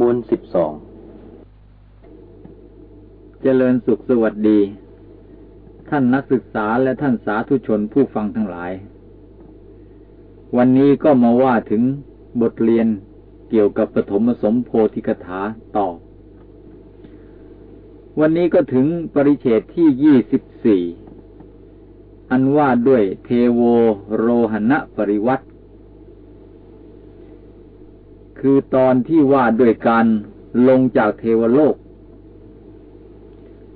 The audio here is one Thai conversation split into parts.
มูลสิบสอง เจริญสุขสวัสดี ท่านนักศึกษาและท่านสาธุชนผู้ฟังทั้งหลาย วันนี้ก็มาว่าถึงบทเรียนเกี่ยวกับปฐมสมโพธิกถาต่อ วันนี้ก็ถึงปริเฉตที่ยี่สิบสี่ อันว่าด้วยเทโวโรหณะปริวัติ คือตอนที่ว่าด้วยการลงจากเทวโลก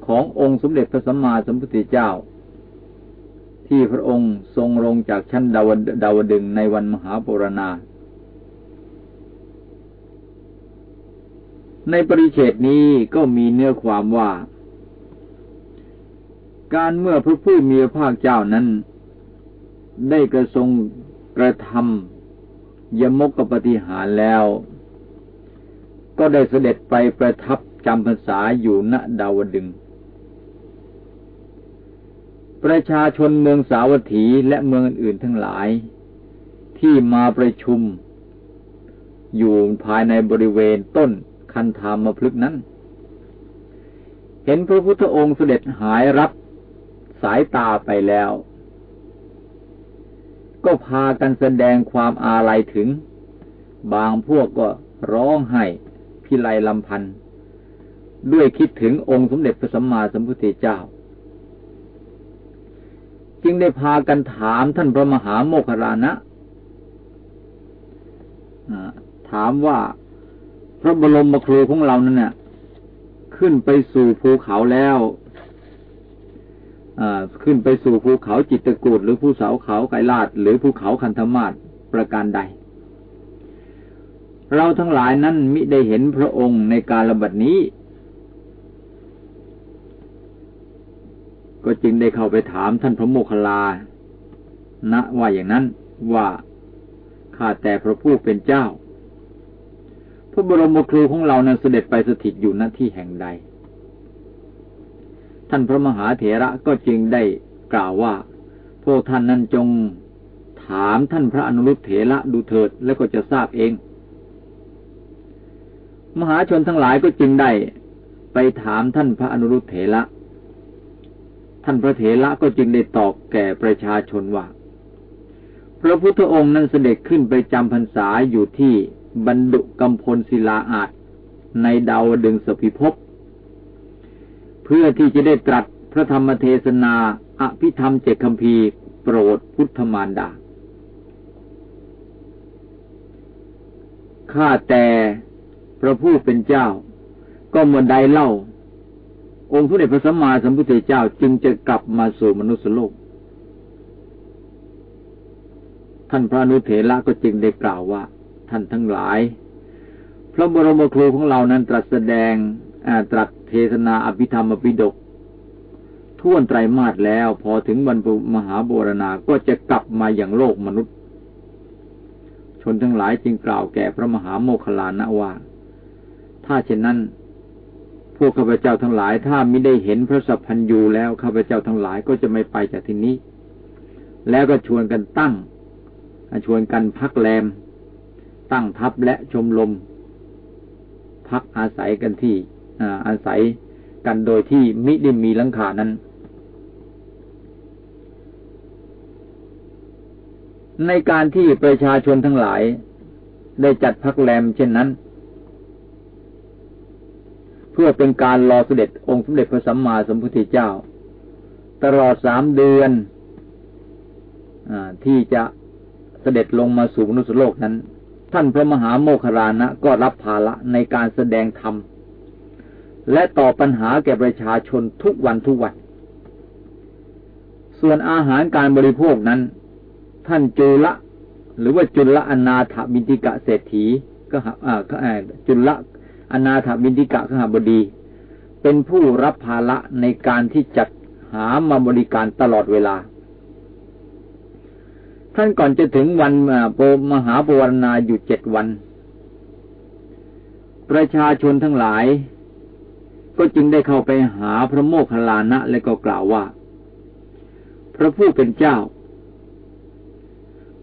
ขององค์สมเด็จพระสัมมาสัมพุทธเจ้า ที่พระองค์ทรงลงจากชั้นดาวดาวดึงในวันมหาปรณา ในปริเฉดนี้ก็มีเนื้อความว่า การเมื่อพระผู้มีพระภาคเจ้านั้น ได้กระทรงกระทำ ยมกปฏิหารแล้ว ก็ได้เสด็จไปประทับจำพรรษาอยู่ณดาวดึง ประชาชนเมืองสาวัตถีและเมืองอื่นทั้งหลาย ที่มาประชุม อยู่ภายในบริเวณต้นคันธามพลึกนั้น เห็นพระพุทธองค์เสด็จหายรับสายตาไปแล้ว ก็พากันแสดงความอาลัยถึง บางพวกก็ร้องไห้พิไลลำพันธ์ด้วยคิดถึงองค์สมเด็จพระสัมมาสัมพุทธเจ้า จึงได้พากันถามท่านพระมหาโมคคารานะถามว่าพระบรมครูของเรานั่นเนี่ยขึ้นไปสู่ภูเขาแล้ว ขึ้นไปสู่ภูเขาจิตกูดหรือภูเสาเขาไกลาดหรือภูเขาคันธมาศประการใด เราทั้งหลายนั้นมิได้เห็นพระองค์ในการระบัดนี้ ก็จึงได้เข้าไปถามท่านพระโมคคัลลานะว่าอย่างนั้นว่าข้าแต่พระผู้เป็นเจ้า พระบรมครูของเรานั้นเสด็จไปสถิตอยู่ณที่แห่งใด ท่านพระมหาเถระก็จึงได้กล่าวว่า พวกท่านนั้นจงถามท่านพระอนุรุตเถระดูเถิดแล้วก็จะทราบเอง มหาชนทั้งหลายก็จึงได้ไปถามท่านพระอนุรุตเถระท่านพระเถระก็จึงได้ตอบแก่ประชาชนว่า พระพุทธองค์นั้นเสด็จขึ้นไปจำพรรษาอยู่ที่บรรดุกำพลศิลาอาจในดาวดึงสพิภพ เพื่อที่จะได้ตรัสพระธรรมเทศนาอภิธรรมเจคำพีโปรดพุทธมารดา ข้าแต่พระผู้เป็นเจ้า ก็เมื่อใดเล่า องค์พระเดชพระสัมมาสัมพุทธเจ้าจึงจะกลับมาสู่มนุษยโลก ท่านพระนุเถระก็จึงได้กล่าวว่า ท่านทั้งหลาย พระบรมครูของเรานั้นตรัสแสดงตรัส เทศนาอภิธรรมอภิดกท่วนไตรมาสแล้ว พอถึงวันมหาโบรณาก็จะกลับมาอย่างโลกมนุษย์ ชนทั้งหลายจึงกล่าวแก่พระมหาโมคคลานะว่า ถ้าเช่นนั้น พวกข้าพเจ้าทั้งหลาย ถ้าไม่ได้เห็นพระสัพพัญยูแล้วข้าพเจ้าทั้งหลายก็จะไม่ไปจากที่นี้ แล้วก็ชวนกันตั้งชวนกันพักแรม ตั้งทัพและชมลม พักอาศัยกันที่ อาศัยกันโดยที่มิได้มีลังคานั้น ในการที่ประชาชนทั้งหลาย ได้จัดพักแรมเช่นนั้น เพื่อเป็นการรอเสด็จองค์สมเด็จพระสัมมาสัมพุทธเจ้า ตลอดสามเดือนอที่จะเสด็จลงมาสู่มนุษยโลกนั้น ท่านพระมหาโมคคารานะก็รับภาระในการแสดงธรรม และตอบปัญหาแก่ประชาชนทุกวันทุกวัน ส่วนอาหารการบริโภคนั้น ท่านจุละ หรือว่าจุละอนาถบินติกะเศรษฐีก็หาจุละอนาถบินติกะขหบดี เป็นผู้รับภาระในการที่จัดหามาบริการตลอดเวลา ท่านก่อนจะถึงวันโปมหาปวารณาอยู่เจ็ดวัน ประชาชนทั้งหลาย ก็จึงได้เข้าไปหาพระโมคคัลลานะและก็กล่าวว่า พระผู้เป็นเจ้า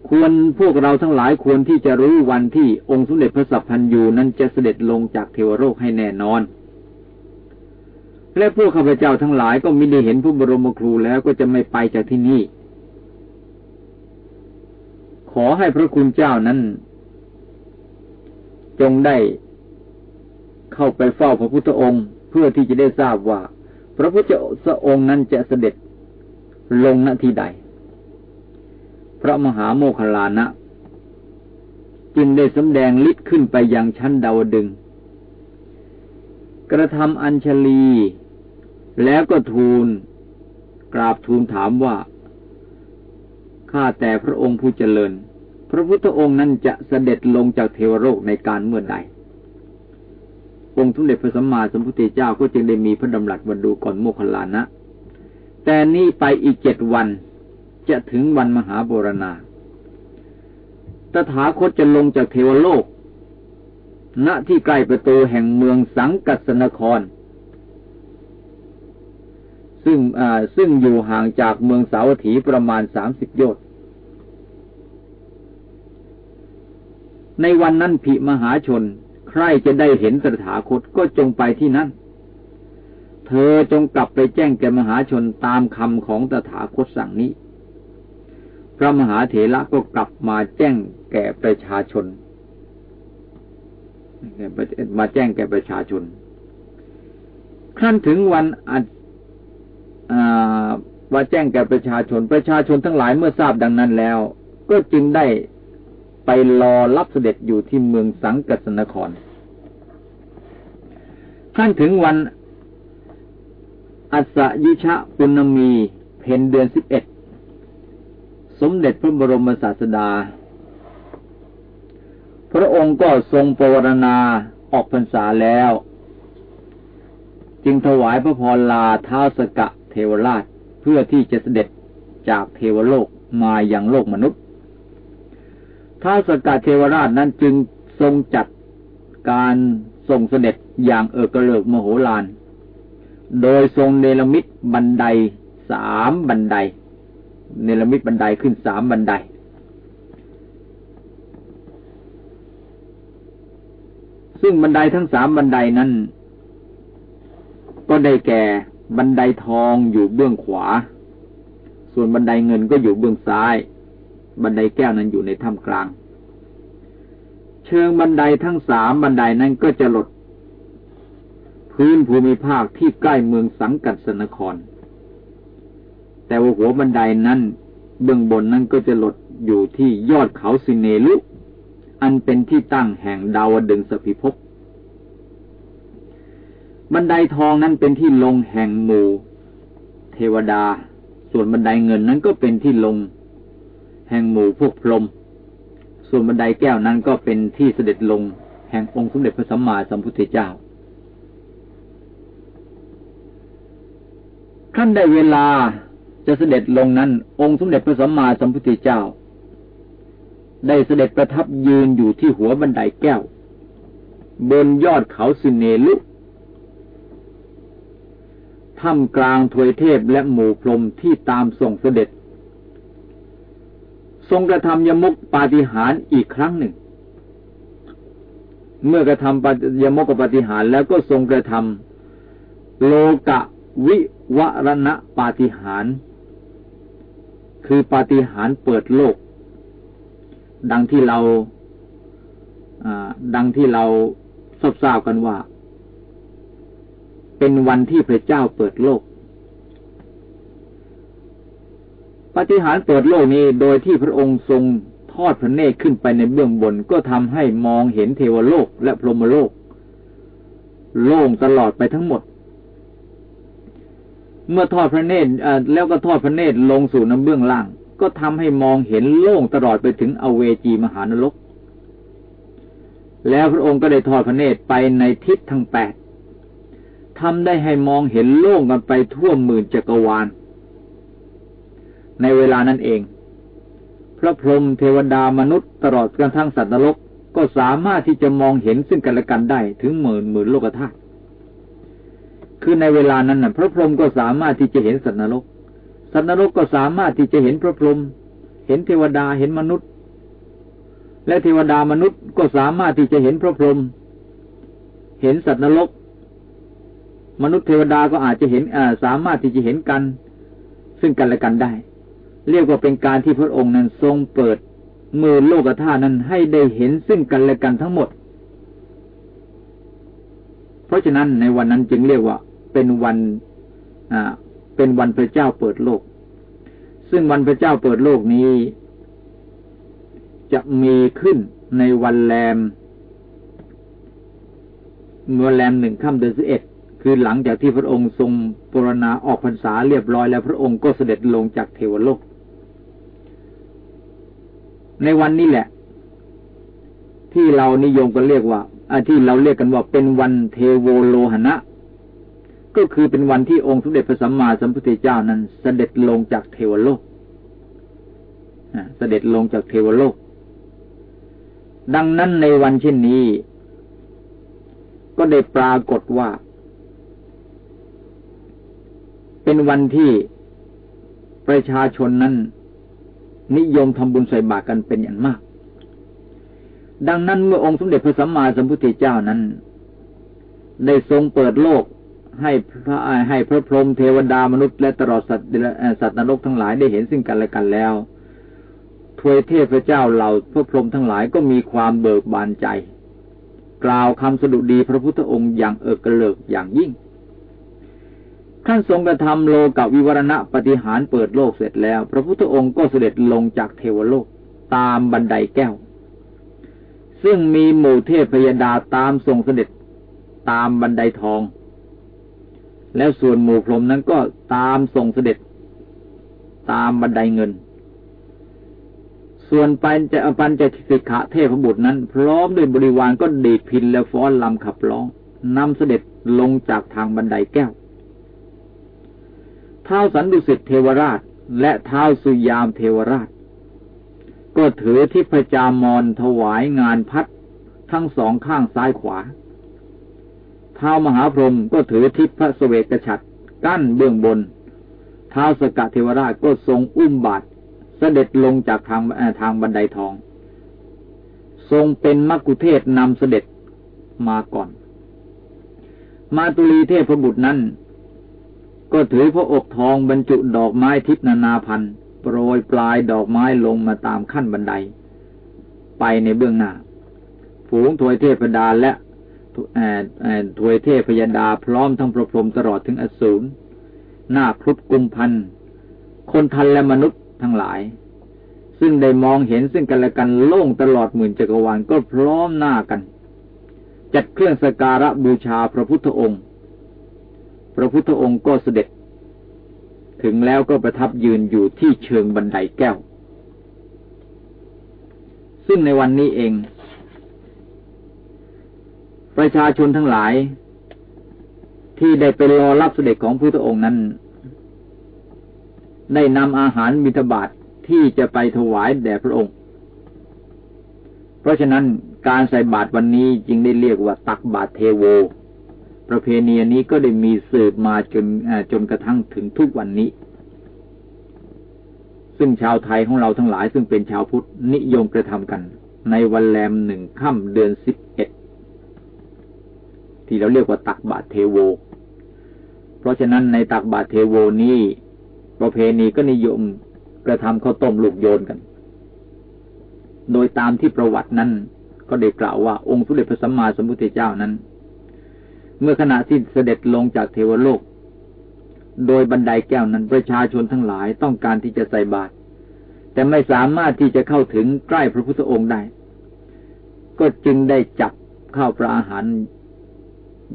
ควรพวกเราทั้งหลายควรที่จะรู้วันที่องค์สมเด็จพระสัพพันยูนั้นจะเสด็จลงจากเทวโลกให้แน่นอน และพวกข้าพเจ้าทั้งหลายก็มิได้เห็นผู้บรมครูแล้วก็จะไม่ไปจากที่นี่ ขอให้พระคุณเจ้านั้น จงได้เข้าไปเฝ้าพระพุทธองค์ เพื่อที่จะได้ทราบว่า พระพุทธเจ้าองค์นั้นจะเสด็จลงณที่ใด พระมหาโมคลานะ จึงได้สำแดงฤทธิ์ขึ้นไปยังชั้นดาวดึง กระทำอัญชลี แล้วก็ทูล กราบทูลถามว่า ข้าแต่พระองค์ผู้เจริญ พระพุทธองค์นั้นจะเสด็จลงจากเทวโลกในการเมื่อใด องค์ทุเดชพระสัมมาสัมพุทธเจ้าก็จึงได้มีพระดำรัสวันดูก่อนโมคคลานะ แต่นี่ไปอีกเจ็ดวันจะถึงวันมหาโบรณาตถาคตจะลงจากเทวโลก ณ ที่ใกล้ประตูแห่งเมืองสังกัสนคร ซึ่งซึ่งอยู่ห่างจากเมืองสาวัตถีประมาณสามสิบโยชน์ ในวันนั้นภิมหาชน ใครจะได้เห็นตถาคตก็จงไปที่นั่นเธอจงกลับไปแจ้งแก่มหาชนตามคำของตถาคตสั่งนี้ พระมหาเถระก็กลับมาแจ้งแก่ประชาชน มาแจ้งแก่ประชาชนขั้นถึงวันอัว่าแจ้งแก่ประชาชน ประชาชนทั้งหลายเมื่อทราบดังนั้นแล้ว ก็จึงได้ ไปรอรับเสด็จอยู่ที่เมืองสังกัสนครขั้นถึงวันอัสยิชะปุณมีเพนเดือนสิบเอ็ดสมเด็จพระบรมศาสดา พระองค์ก็ทรงปรารณาออกพรรษาแล้ว จึงถวายพระพรลาท้าสกะเทวราชเพื่อที่จะเสด็จจากเทวโลกมาอย่างโลกมนุษย์ ท้าสกะเทวราชนั้นจึงทรงจัดการทรงเสด็จอย่างเอกเลิกมโหฬาร โดยทรงเนรมิตบันไดสามบันได เนรมิตบันไดขึ้นสามบันได ซึ่งบันไดทั้งสามบันไดนั้น ก็ได้แก่บันไดทองอยู่เบื้องขวา ส่วนบันไดเงินก็อยู่เบื้องซ้าย บันไดแก้วนั้นอยู่ในถ้ำกลาง เชิงบันไดทั้งสามบันไดนั้นก็จะหลด พื้นภูมิภาคที่ใกล้เมืองสังกัดสนคร แต่ว่าหัวบันไดนั้นเบื้องบนนั้นก็จะหลดอยู่ที่ยอดเขาสิเนลุอันเป็นที่ตั้งแห่งดาวดึงสภิภพบันไดทองนั้นเป็นที่ลงแห่งหมู่ เทวดา ส่วนบันไดเงินนั้นก็เป็นที่ลง แห่งหมู่พวกพรหมส่วนบันไดแก้วนั้นก็เป็นที่เสด็จลง แห่งองค์สมเด็จพระสัมมาสัมพุทธเจ้าขั้นได้เวลาจะเสด็จลงนั้น องค์สมเด็จพระสัมมาสัมพุทธเจ้า ได้เสด็จประทับยืนอยู่ที่หัวบันไดแก้ว บนยอดเขาสิเนลุถ้ำกลางถวยเทพและหมู่พรมที่ตามส่งเสด็จ ทรงกระทำยมุกปาฏิหาริ์อีกครั้งหนึ่ง เมื่อกระทำยมกปาฏิหาริ์แล้วก็ทรงกระทำโลกะวิวรณะปาฏิหาริ์คือปาฏิหาริ์เปิดโลก ดังที่เราดังที่เราทราบกันว่า เป็นวันที่พระเจ้าเปิดโลก ปฏิหารเปิดโลกนี้โดยที่พระองค์ทรงทอดพระเนตรขึ้นไปในเบื้องบนก็ทำให้มองเห็นเทวโลกและพรหมโลก โล่งตลอดไปทั้งหมด เมื่อทอดพระเนตรแล้วก็ทอดพระเนตรลงสู่น้ำเบื้องล่าง ก็ทำให้มองเห็นโล่งตลอดไปถึงอเวจีมหานรก แล้วพระองค์ก็ได้ทอดพระเนตรไปในทิศทั้งแปดทำได้ให้มองเห็นโล่งกันไปทั่วหมื่นจักรวาล ในเวลานั้นเอง พระพรหมเทวดามนุษย์ตลอดกระทั่งสัตว์นรกก็สามารถที่จะมองเห็นซึ่งกันและกันได้ถึงหมื่นหมื่นโลกธาตุคือในเวลานั้นน่ะพระพรหมก็สามารถที่จะเห็นสัตว์นรก สัตว์นรกก็สามารถที่จะเห็นพระพรหมเห็นเทวดาเห็นมนุษย์ และเทวดามนุษย์ก็สามารถที่จะเห็นพระพรหมเห็นสัตว์นรก มนุษย์เทวดาก็อาจจะเห็นสามารถที่จะเห็นกัน ซึ่งกันและกันได้ เรียกว่าเป็นการที่พระองค์นั้นทรงเปิด มือโลกธาตุนั้นให้ได้เห็นซึ่งกันและกันทั้งหมด เพราะฉะนั้นในวันนั้นจึงเรียกว่าเป็นวันอ่าเป็นวันพระเจ้าเปิดโลก ซึ่งวันพระเจ้าเปิดโลกนี้ จะมีขึ้นในวันแรมเมื่อแรมหนึ่งค่ำเดือนสิบเอ็ดคือหลังจากที่พระองค์ทรงปรณาออกพรรษาเรียบร้อยแล้วพระองค์ก็เสด็จลงจากเทวโลก ในวันนี้แหละ ที่เรานิยมกันเรียกว่าที่เราเรียกกันว่าเป็นวันเทโวโลหณะก็คือเป็นวันที่องค์สมเด็จพระสัมมาสัมพุทธเจ้านั้น เสด็จลงจากเทวโลกเสด็จลงจากเทวโลก ดังนั้นในวันเช่นนี้ ก็ได้ปรากฏว่า เป็นวันที่ประชาชนนั้น นิยมทำบุญใส่บาตรกันเป็นอย่างมาก ดังนั้นเมื่อองค์สมเด็จพระสัมมาสัมพุทธเจ้านั้น ได้ทรงเปิดโลกให้พระให้พระพรหมเทวดามนุษย์และตลอดสัตว์สัตว์นรกทั้งหลายได้เห็นซึ่งกันและกันแล้วทวยเทพเจ้าเหล่าพระพรหมทั้งหลายก็มีความเบิกบานใจ กล่าวคำสดุดีพระพุทธองค์อย่างเอิกกระเลิกอย่างยิ่ง ขั้นทรงกระทำโลกวิวรณะปฏิหารเปิดโลกเสร็จแล้ว พระพุทธองค์ก็เสด็จลงจากเทวโลกตามบันไดแก้ว ซึ่งมีหมู่เทพพยดาตามทรงเสด็จตามบันไดทอง แล้วส่วนหมู่พรหมนั้นก็ตามส่งเสด็จ ตามบันไดเงิน ส่วนปัญจะปัญจะสิกขะเทพบุตรนั้น พร้อมด้วยบริวารก็ดีดพินและฟ้อนลำขับร้องนำเสด็จลงจากทางบันไดแก้ว ท้าสันดุสิตเทวราชและเท้าสุยามเทวราช ก็ถือทิพจามอนถวายงานพัดทั้งสองข้างซ้ายขวาท้ามหาพรหมก็ถือทิพพระสเวกฉัตรกั้นเบื้องบนเท้าสกะเทวราชก็ทรงอุ้มบาทเสด็จลงจากทางทางบันไดทอง ทรงเป็นมักคุเทศนำเสด็จมาก่อน มาตุลีเทพบุตรนั้น ก็ถือพระอบทองบรรจุดอกไม้ทิพนานาพันโปรยปลายดอกไม้ลงมาตามขั้นบันได ไปในเบื้องหน้า ฝูงถวยเทพดาและถวยเทพยดาพร้อมทั้งพระพรมตลอดถึงอสูรหน้าครุฑกุมพันคนทันและมนุษย์ทั้งหลาย ซึ่งได้มองเห็นซึ่งกันและกันโล่งตลอดหมื่นจักรวาลก็พร้อมหน้ากัน จัดเครื่องสการะบูชาพระพุทธองค์ พระพุทธองค์ก็เสด็จ ถึงแล้วก็ประทับยืนอยู่ที่เชิงบันไดแก้ว ซึ่งในวันนี้เอง ประชาชนทั้งหลาย ที่ได้ไปรอรับเสด็จของพระองค์นั้น ได้นำอาหารมิถบาทที่จะไปถวายแด่พระองค์ เพราะฉะนั้นการใส่บาตรวันนี้จึงได้เรียกว่าตักบาตรเทโว ประเพณีนี้ก็ได้มีสืบมาจนจนกระทั่งถึงทุกวันนี้ ซึ่งชาวไทยของเราทั้งหลายซึ่งเป็นชาวพุทธนิยมกระทำกัน ในวันแรมหนึ่งค่ำเดือนสิบเอ็ดที่เราเรียกว่าตักบาตรเทโว เพราะฉะนั้นในตักบาตรเทโวนี้ประเพณีก็นิยมกระทำข้าวต้มลูกโยนกัน โดยตามที่ประวัตินั้นก็ได้กล่าวว่าองค์สุเด็จพระสัมมาสัมพุทธเจ้านั้น เมื่อขณะที่เสด็จลงจากเทวโลก โดยบันไดแก้วนั้นประชาชนทั้งหลายต้องการที่จะใส่บาตรแต่ไม่สามารถที่จะเข้าถึงใกล้พระพุทธองค์ได้ ก็จึงได้จับข้าวปลาอาหาร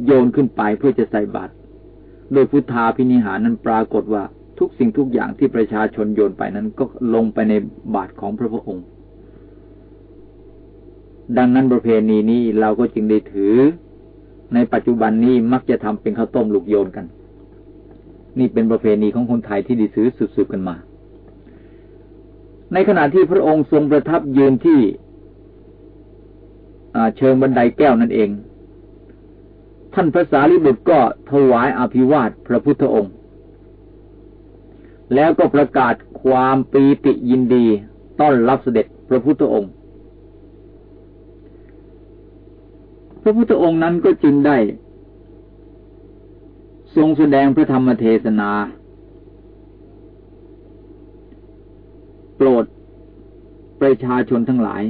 โยนขึ้นไปเพื่อจะใส่บาตรโดยพุทธาพินิหารนั้นปรากฏว่าทุกสิ่งทุกอย่างที่ประชาชนโยนไปนั้นก็ลงไปในบาตรของพระพุทธองค์ ดังนั้นประเพณีนี้เราก็จึงได้ถือ ในปัจจุบันนี้มักจะทำเป็นข้าวต้มลูกโยนกัน นี่เป็นประเพณีของคนไทยที่ดีซื้อสืบๆกันมา ในขณะที่พระองค์ทรงประทับยืนที่เชิงบันไดแก้วนั่นเอง ท่านพระสารีบุตรก็ถวายอภิวาทพระพุทธองค์ แล้วก็ประกาศความปีติยินดีต้อนรับเสด็จพระพุทธองค์ พระพุทธองค์นั้นก็จึงได้ ทรงแสดงพระธรรมเทศนา โปรดประชาชนทั้งหลาย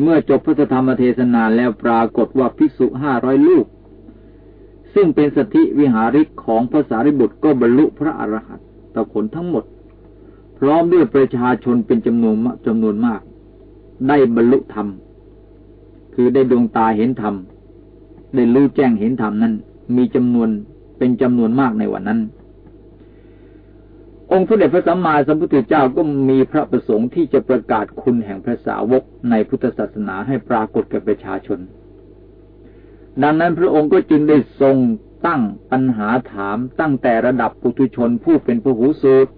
เมื่อจบพระธรรมเทศนาแล้วปรากฏว่าภิกษุห้าร้อยลูก ซึ่งเป็นสถิวิหาริกของภาษาริบุตรก็บรรลุพระอรหันตผลทั้งหมด พร้อมด้วยประชาชนเป็นจำนวนจำนวนมาก ได้บรรลุธรรม คือได้ดวงตาเห็นธรรม ได้รู้แจ้งเห็นธรรมนั้น มีจำนวนเป็นจำนวนมากในวันนั้น องค์พระเดชพระสัมมาสัมพุทธเจ้าก็มีพระประสงค์ที่จะประกาศคุณแห่งพระสาวกในพุทธศาสนาให้ปรากฏแก่ประชาชน ดังนั้นพระองค์ก็จึงได้ทรงตั้งปัญหาถามตั้งแต่ระดับปุถุชนผู้เป็นผู้หูสูตร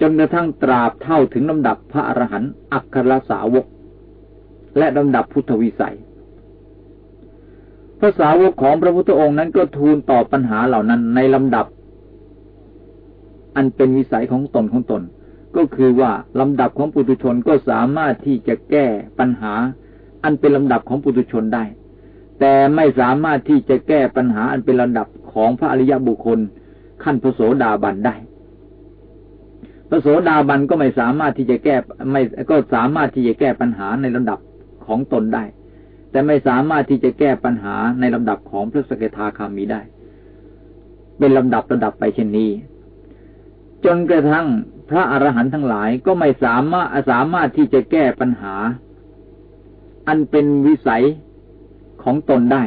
จนกระทั่งตราบเท่าถึงลำดับพระอรหันต์อัครสาวก และลำดับพุทธวิสัยพระสาวกของพระพุทธองค์นั้นก็ทูลตอบปัญหาเหล่านั้นในลำดับ อันเป็นวิสัยของตนของตน ก็คือว่าลำดับของปุถุชนก็สามารถที่จะแก้ปัญหา อันเป็นลำดับของปุถุชนได้ แต่ไม่สามารถที่จะแก้ปัญหาอันเป็นลำดับของพระอริยบุคคล ขั้นพระโสดาบันได้พระโสดาบันก็ไม่สามารถที่จะแก้ไม่ก็สามารถที่จะแก้ปัญหาในลำดับ ของตนได้ แต่ไม่สามารถที่จะแก้ปัญหาในลำดับของพระสกทาคามีได้ เป็นลำดับระดับไปเช่นนี้ จนกระทั่งพระอรหันต์ทั้งหลายก็ไม่สามารถสามารถที่จะแก้ปัญหา อันเป็นวิสัยของตนได้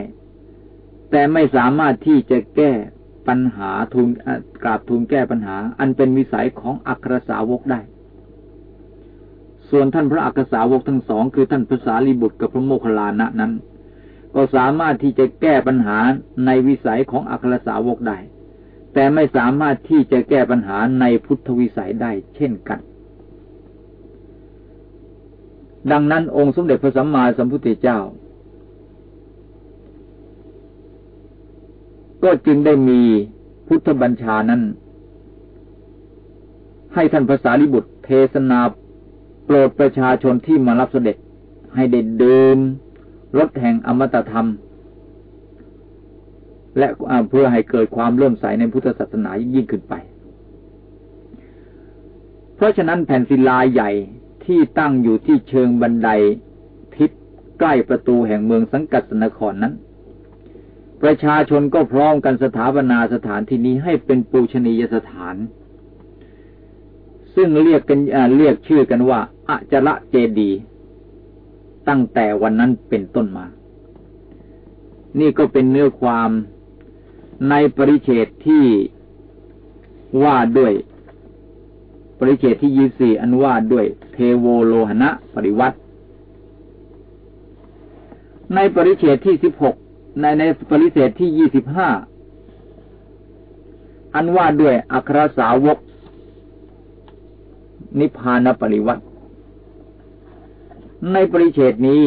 แต่ไม่สามารถที่จะแก้ปัญหาทูลกราบทูลแก้ปัญหา อันเป็นวิสัยของอัครสาวกได้ ส่วนท่านพระอัครสาวกทั้งสองคือท่านภาษาลีบุตรกับพระโมคคัลลานะนั้น ก็สามารถที่จะแก้ปัญหาในวิสัยของอัครสาวกได้ แต่ไม่สามารถที่จะแก้ปัญหาในพุทธวิสัยได้เช่นกัน ดังนั้นองค์สมเด็จพระสัมมาสัมพุทธเจ้า ก็จึงได้มีพุทธบัญชานั้นให้ท่านภาษาลิบุตรเทศนา รดประชาชนที่มารับเสด็จให้ได้เดินรถแห่งอมตะธรรม และเพื่อให้เกิดความเลื่อมใสในพุทธศาสนายิ่งขึ้นไป เพราะฉะนั้นแผ่นศิลาใหญ่ที่ตั้งอยู่ที่เชิงบันไดทิศใกล้ประตูแห่งเมืองสังกัดสนครนั้น ประชาชนก็พร้อมกันสถาปนาสถานที่นี้ให้เป็นปูชนียสถาน ซึ่งเรียกกันเรียกชื่อกันว่า อจระเจดี ตั้งแต่วันนั้นเป็นต้นมา นี่ก็เป็นเนื้อความในปริเฉดที่ว่าด้วย ปริเฉดที่ยี่สี่อันว่าด้วย เทโวโลหณะปริวัติ ในปริเฉดที่สิบหกในในปริเฉดที่ยี่สิบห้าอันว่าด้วยอัครสาวก นิพพานปริวัติ ในปริเฉดนี้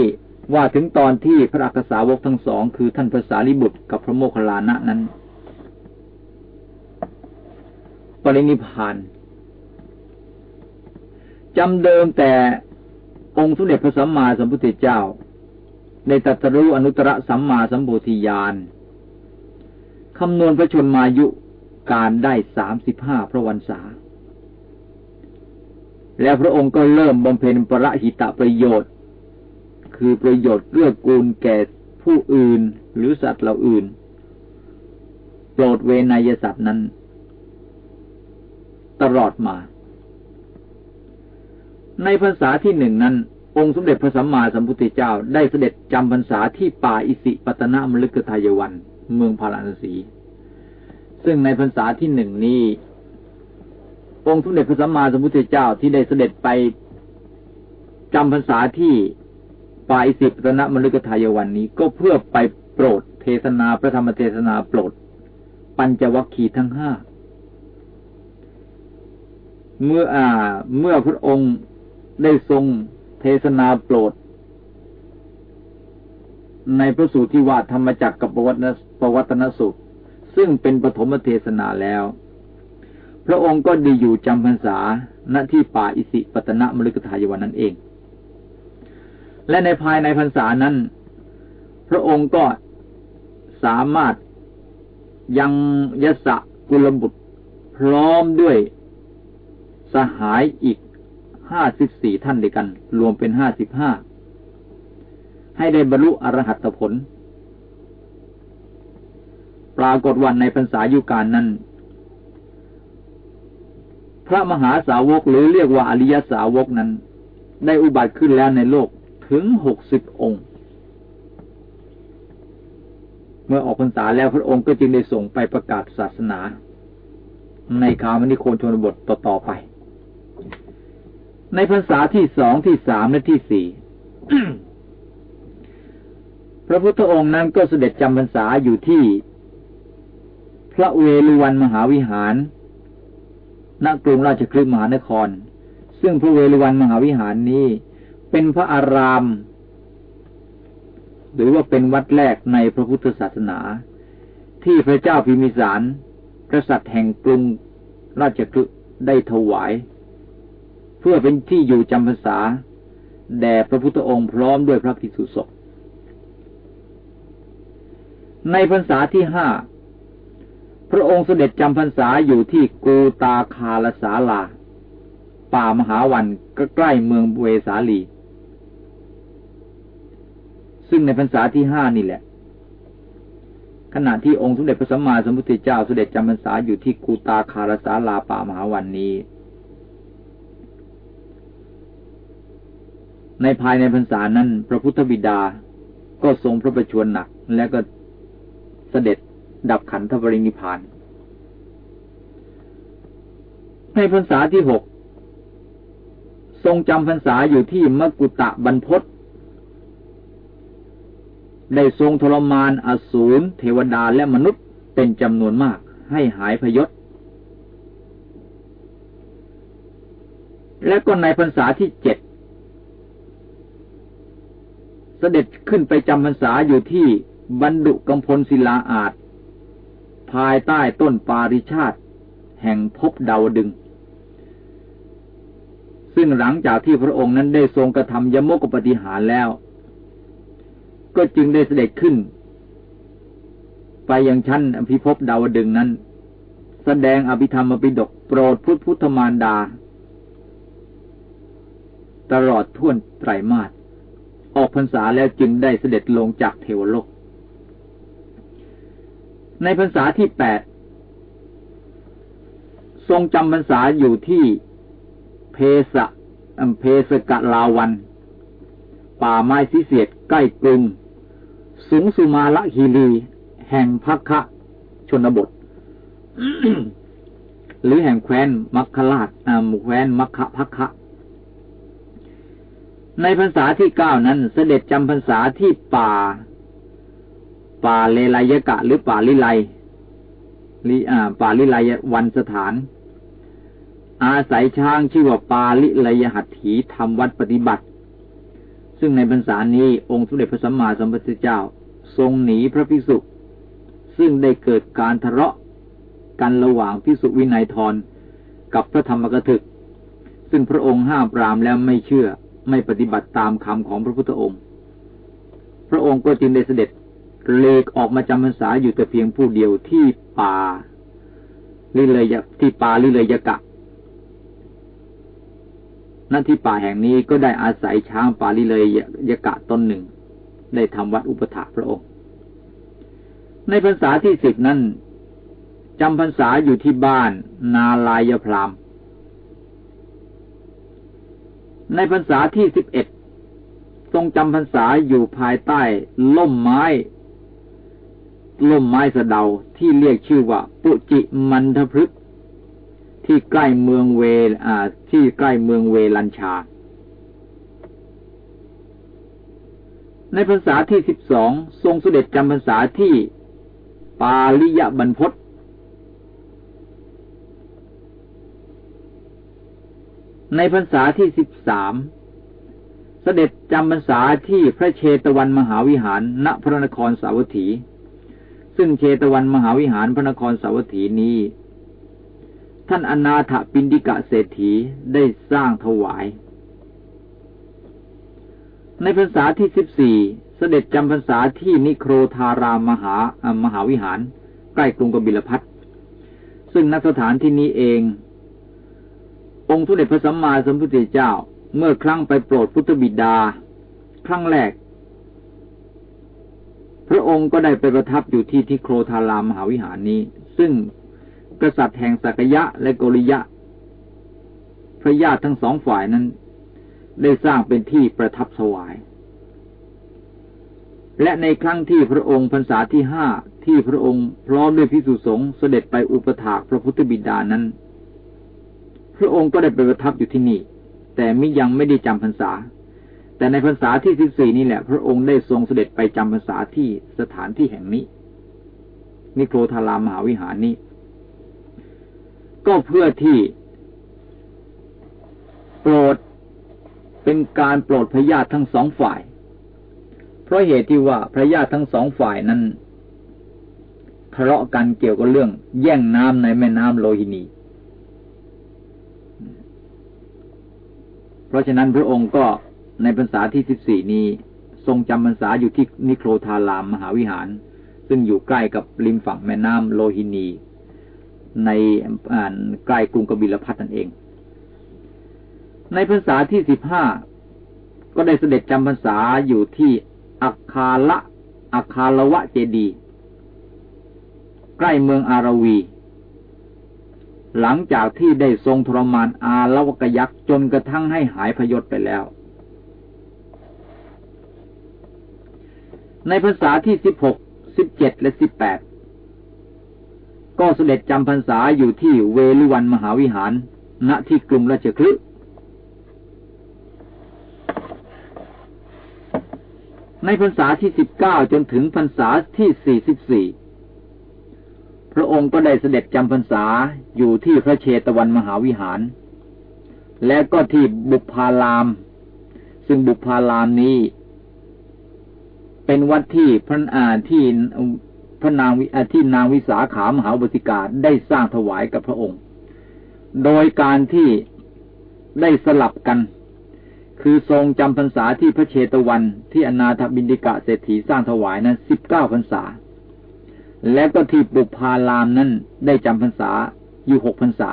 ว่าถึงตอนที่พระอักษาวกทั้งสอง คือท่านภาษาลิบุตรกับพระโมคคัลลานะนั้น ปรินิพานจำเดิมแต่องค์สมเด็จพระสัมมาสัมพุทธเจ้า ในตัตรู้อนุตตรสัมมาสัมโพธิญาณคำนวณพระชนมายุการได้สามสิบห้าพระวันษา แล้วพระองค์ก็เริ่มบำเพ็ญประหิตะประโยชน์ คือประโยชน์เลือกูลแก่ผู้อื่นหรือสัตว์เหล่าอื่น โปรดเวนยสัตว์นั้น ตลอดมา ในภาษาที่หนึ่งนั้น องค์สมเด็จพระสัมมาสัมพุทธเจ้าได้เสด็จจำพรรษาที่ป่าอิสิปตนามฤคทายวัน เมืองพาราณสี ซึ่งในพรรษาที่หนึ่งนี้ องค์สมเด็จพระสัมมาสัมพุทธเจ้าที่ได้เสด็จไปจำพรรษาที่ป่าอิสิปตนมฤคทายวันนี้ก็เพื่อไปโปรดเทศนาพระธรรมเทศนาโปรด ปัญจวัคคีย์ทั้งห้าเมื่ออ่า เมื่อพระองค์ได้ทรงเทศนาโปรด ในพระสูตรที่ว่าธรรมจักรกับประวัตประวัตนสุข ซึ่งเป็นปฐมเทศนาแล้ว พระองค์ก็ดีอยู่จำพรรษาณที่ป่าอิสิปตนะมฤคทายวันนั้นเอง และในภายในพรรษานั้น พระองค์ก็สามารถยังยศกุลบุตร พร้อมด้วยสหายอีกห้าสิบสี่ท่านด้วยกัน รวมเป็นห้าสิบห้าให้ได้บรรลุอรหัตผล ปรากฏวันในพรรษายุการนั้น พระมหาสาวกหรือเรียกว่าอริยสาวกนั้น ได้อุบัติขึ้นแล้วในโลกถึงหกสิบองค์ เมื่อออกพรรษาแล้วพระองค์ก็จึงได้ส่งไปประกาศศาสนา ในคามนิโคนชนบทต่อๆไป ในพรรษาที่สองที่สามและที่สี่พระพุทธองค์นั้นก็เสด็จจำพรรษาอยู่ที่ พระเวฬุวันมหาวิหาร ณกรุงราชคลึมหานคร ซึ่งพระเวฬุวันมหาวิหารนี้ เป็นพระอาราม หรือว่าเป็นวัดแรกในพระพุทธศาสนา ที่พระเจ้าพิมิสารกษัตริย์แห่งกรุงราชคลึได้ถวาย เพื่อเป็นที่อยู่จำพรรษาแด่พระพุทธองค์พร้อมด้วยพระภิกษุสงฆ์ในพรรษาที่ห้า พระองค์เสด็จจำพรรษาอยู่ที่กูตาคาลสาลา ป่ามหาวันก็ใกล้เมืองเวสาลี ซึ่งในพรรษาที่ห้านี่แหละ ขณะที่องค์สมเด็จพระสัมมาสัมพุทธเจ้าเสด็จจำพรรษาอยู่ที่กูตาคาลสาลาป่ามหาวันนี้ ในภายในพรรษานั้น พระพุทธบิดาก็ทรงพระประชวรหนักและก็เสด็จ ดับขันธปรินิพาน ในพรรษาที่หกทรงจำพรรษาอยู่ที่มกุตะบรรพศได้ทรงทรมานอสูรเทวดาและมนุษย์เป็นจำนวนมากให้หายพยศ และก็ในพรรษาที่เจ็ดเสด็จขึ้นไปจำพรรษาอยู่ที่บรรดุกำพลศิลาอาจ ภายใต้ต้นปาริชาติแห่งพบดาวดึง ซึ่งหลังจากที่พระองค์นั้นได้ทรงกระทำยมกปฏิหารแล้ว ก็จึงได้เสด็จขึ้น ไปยังชั้นอภิภพดาวดึงนั้น แสดงอภิธรรมอภิดกโปรดพุทธพุทธมารดา ตลอดท่วนไตรมาสออกพรรษาแล้วจึงได้เสด็จลงจากเทวโลก ในพรรษาที่แปดทรงจำพรรษาอยู่ที่เพสะเพสกะลาวัน ป่าไม้สิเสียดใกล้กรุงสุงสุมาละฮีรี แห่งพักคะชนบท หรือแห่งแคว้นมัคคลาดแคว้นมัคคะพักคะในพรรษาที่เก้านั้นเสด็จจำพรรษาที่ป่า ป่าเลไลยกะ หรือป่าลิไลลิอ่าป่าลิไลวันสถาน อาศัยช้างชื่อว่าปาลิไลยหัตถีทำวัดปฏิบัติ ซึ่งในพรรษานี้องค์สมเด็จพระสัมมาสัมพุทธเจ้า ทรงหนีพระภิกษุ ซึ่งได้เกิดการทะเลาะกันระหว่างภิกษุวินัยทรกับพระธรรมกถึก ซึ่งพระองค์ห้ามปรามแล้วไม่เชื่อไม่ปฏิบัติตามคำของพระพุทธองค์ พระองค์ก็จึงได้เสด็จ เลกออกมาจำพรรษาอยู่แต่เพียงผู้เดียวที่ป่าลิเลยที่ป่าลิเลยกะณที่ป่าแห่งนี้ก็ได้อาศัยช้างป่าลิเลยยกะต้นหนึ่ง ได้ทำวัดอุปถาพระองค์ ในพรรษาที่สิบนั้นจำพรรษาอยู่ที่บ้านนาลายพรามในพรรษาที่สิบเอ็ดทรงจำพรรษาอยู่ภายใต้ล่มไม้ ล่มไม้สะเดาที่เรียกชื่อว่า ปุจิมันทพฤกที่ใกล้เมืองเวอ่า ที่ใกล้เมืองเวลัญชา ในพรรษาที่สิบสองทรงเสด็จจำพรรษาที่ปาลิยบรรพศในพรรษาที่สิบสามเสด็จจำพรรษาที่พระเชตวันมหาวิหาร ณพระนครสาวัตถี ซึ่งเชตวันมหาวิหารพระนครสาวัตถีนี้ ท่านอนาถปินดิกะเศรษฐีได้สร้างถวาย ในพรรษาที่สิบสี่เสด็จจำพรรษาที่นิโครธารามมหามหาวิหาร ใกล้กรุงกบิลพัทซึ่งนักสถานที่นี้เอง องค์ทุเดชพระสัมมาสัมพุทธเจ้า เมื่อครั้งไปโปรดพุทธบิดา ครั้งแรก พระองค์ก็ได้ไปประทับอยู่ที่ที่โครธารามมหาวิหารนี้ ซึ่งกษัตริย์แห่งสักยะและโกริยะ พระญาติทั้งสองฝ่ายนั้น ได้สร้างเป็นที่ประทับสวาย และในครั้งที่พระองค์พรรษาที่ห้าที่พระองค์พร้อมด้วยพิสุสงฆ์เสด็จไปอุปถากพระพุทธบิดานั้น พระองค์ก็ได้ไปประทับอยู่ที่นี่ แต่มิยังไม่ได้จำพรรษา แต่ในพรรษาที่สิบสี่นี่แหละ พระองค์ได้ทรงเสด็จไปจำพรรษาที่สถานที่แห่งนี้ นิโครธารามมหาวิหารนี้ ก็เพื่อที่โปรดเป็นการโปรดพระญาติทั้งสองฝ่าย เพราะเหตุที่ว่าพระญาติทั้งสองฝ่ายนั้นทะเลาะกันเกี่ยวกับเรื่อง แย่งน้ำในแม่น้ำโลหินี เพราะฉะนั้นพระองค์ก็ ในพรรษาที่สิบสี่นี้ ทรงจำพรรษาอยู่ที่นิโครธารามมหาวิหาร ซึ่งอยู่ใกล้กับริมฝั่งแม่น้ำโลหินี ในใกล้กรุงกบิลพัทนั่นเอง ในพรรษาที่สิบห้าก็ได้เสด็จจำพรรษาอยู่ที่อัคคาละอัคคาลวะเจดี ใกล้เมืองอารวี หลังจากที่ได้ทรงทรมานอาลวกยักษ์จนกระทั่งให้หายพยศไปแล้ว ในภาษาที่สิบหก สิบเจ็ดและสิบแปด ก็เสด็จจำพรรษาอยู่ที่เวลุวันมหาวิหาร ณ ที่กรุงราชคลึในพรรษาที่สิบเก้าจนถึงพรรษาที่สี่สิบสี่ พระองค์ก็ได้เสด็จจำพรรษาอยู่ที่พระเชตวันมหาวิหาร และก็ที่บุพาราม ซึ่งบุพารามนี้ เป็นวัดที่พระอาที่พระนางที่นางวิสาขามหาบติกาได้สร้างถวายกับพระองค์ โดยการที่ได้สลับกัน คือทรงจำพรรษาที่พระเชตวันที่อนาถบินดิกะเศรษฐีสร้างถวายนั้นสิบเก้าพรรษา และก็ที่บุพารามนั้นได้จำพรรษาอยู่หกพรรษา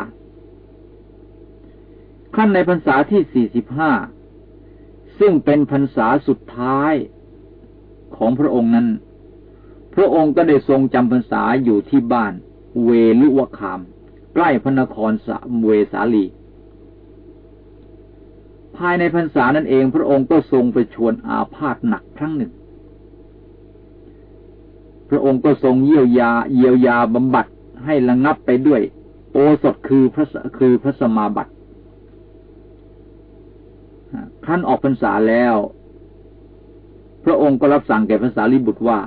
ขั้นในพรรษาที่สี่สิบห้าซึ่งเป็นพรรษาสุดท้าย ของพระองค์นั้น พระองค์ก็ได้ทรงจำพรรษาอยู่ที่บ้าน เวลุวคาม ใกล้พระนครสเวสาลี ภายในพรรษานั่นเองพระองค์ก็ทรงไปชวนอาพาธหนักครั้งหนึ่ง พระองค์ก็ทรงเยียวยาเยียวยาบำบัดให้ระงงับไปด้วย โอสถคือพระคือพระสมาบัติขั้นออกพรรษาแล้ว พระองค์ก็รับสั่งแก่พระสารีบุตรว่า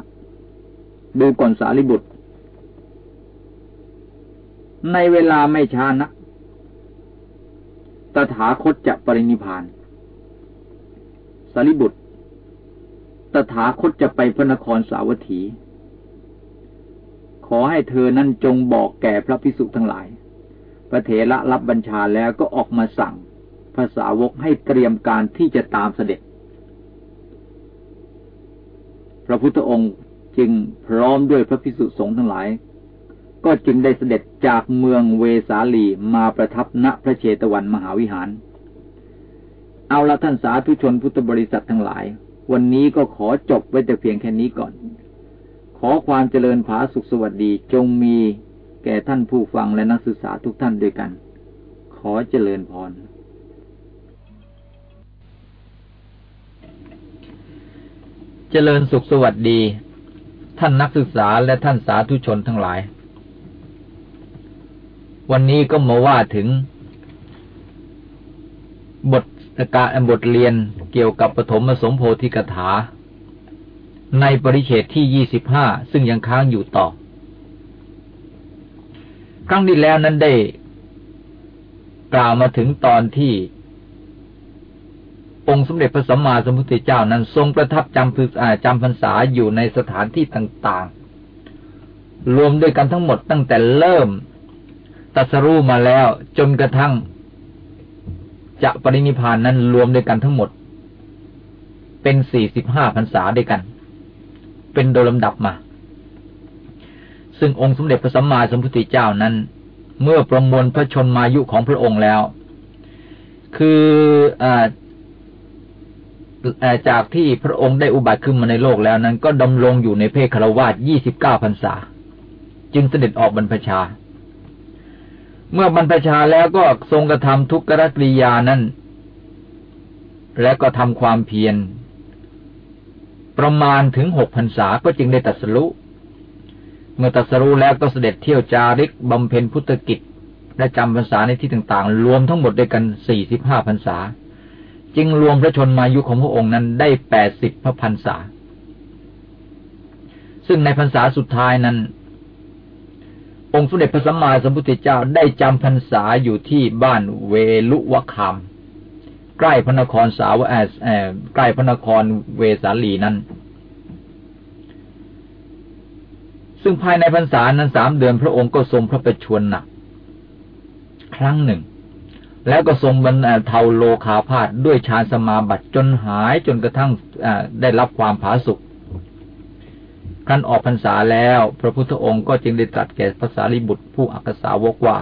ดูก่อนสารีบุตร ในเวลาไม่ช้านัก ตถาคตจะปรินิพาน สารีบุตร ตถาคตจะไปพระนครสาวัตถี ขอให้เธอนั้นจงบอกแก่พระพิสุทั้งหลาย พระเถระรับบัญชาแล้วก็ออกมาสั่งภาษาวกให้เตรียมการที่จะตามเสด็จ พระพุทธองค์จึงพร้อมด้วยพระพิสุสงฆ์ทั้งหลาย ก็จึงได้เสด็จจากเมืองเวสาลีมาประทับณพระเชตวันมหาวิหาร เอาละท่านสาธุชนพุทธบริษัททั้งหลาย วันนี้ก็ขอจบไว้แต่เพียงแค่นี้ก่อน ขอความเจริญผาสุขสวัสดีจงมีแก่ท่านผู้ฟังและนักศึกษาทุกท่านด้วยกัน ขอเจริญพร เจริญสุขสวัสดี ท่านนักศึกษาและท่านสาธุชนทั้งหลาย วันนี้ก็มาว่าถึง บทการบทเรียนเกี่ยวกับปฐมสมโพธิกถา ในปริเฉตที่ยี่สิบห้าซึ่งยังค้างอยู่ต่อ ครั้งที่แล้วนั้นได้ กล่าวมาถึงตอนที่ องค์สมเด็จพระสัมมาสัมพุทธเจ้านั้นทรงประทับจำพึกจำพรรษาอยู่ในสถานที่ต่างๆ รวมด้วยกันทั้งหมดตั้งแต่เริ่มตัสรู้มาแล้วจนกระทั่ง จะปรินิพานนั้นรวมด้วยกันทั้งหมด เป็นสี่สิบห้าพรรษาด้วยกัน เป็นโดยลำดับมา ซึ่งองค์สมเด็จพระสัมมาสัมพุทธเจ้านั้น เมื่อประมวลพระชนมายุของพระองค์แล้ว คืออ จากที่พระองค์ได้อุบัติขึ้นมาในโลกแล้วนั้น ก็ดำรงอยู่ในเพศคารวาสยี่สิบเก้าพรรษา จึงเสด็จออกบรรพชา เมื่อบรรพชาแล้วก็ทรงกระทำทุกขกริยานั้น และก็ทำความเพียร ประมาณถึงหกพรรษาก็จึงได้ตัดสรุเมื่อตัดสรุแล้วก็เสด็จเที่ยวจาริกบำเพ็ญพุทธกิจและจำพรรษาในที่ต่างๆ รวมทั้งหมดด้วยกันสี่สิบห้าพรรษา จึงรวมพระชนมายุของพระองค์นั้นได้แปดสิบพระพรรษา ซึ่งในพรรษาสุดท้ายนั้น องค์สมเด็จพระสัมมาสัมพุทธเจ้าได้จำพรรษาอยู่ที่บ้านเวลุวคาม ใกล้พระนครสาวแอสใกล้พระนครเวสาลีนั้น ซึ่งภายในพรรษานั้นสามเดือนพระองค์ก็ทรงพระประชวรหนัก ครั้งหนึ่ง แล้วก็ทรงบรรเทาโลคาพาธด้วยฌานสมาบัติจนหายจนกระทั่งได้รับความผาสุกครั้นออกพรรษาแล้ว พระพุทธองค์ก็จึงได้ตรัสแก่ภาษาลิบุตรผู้อักษาวกว่า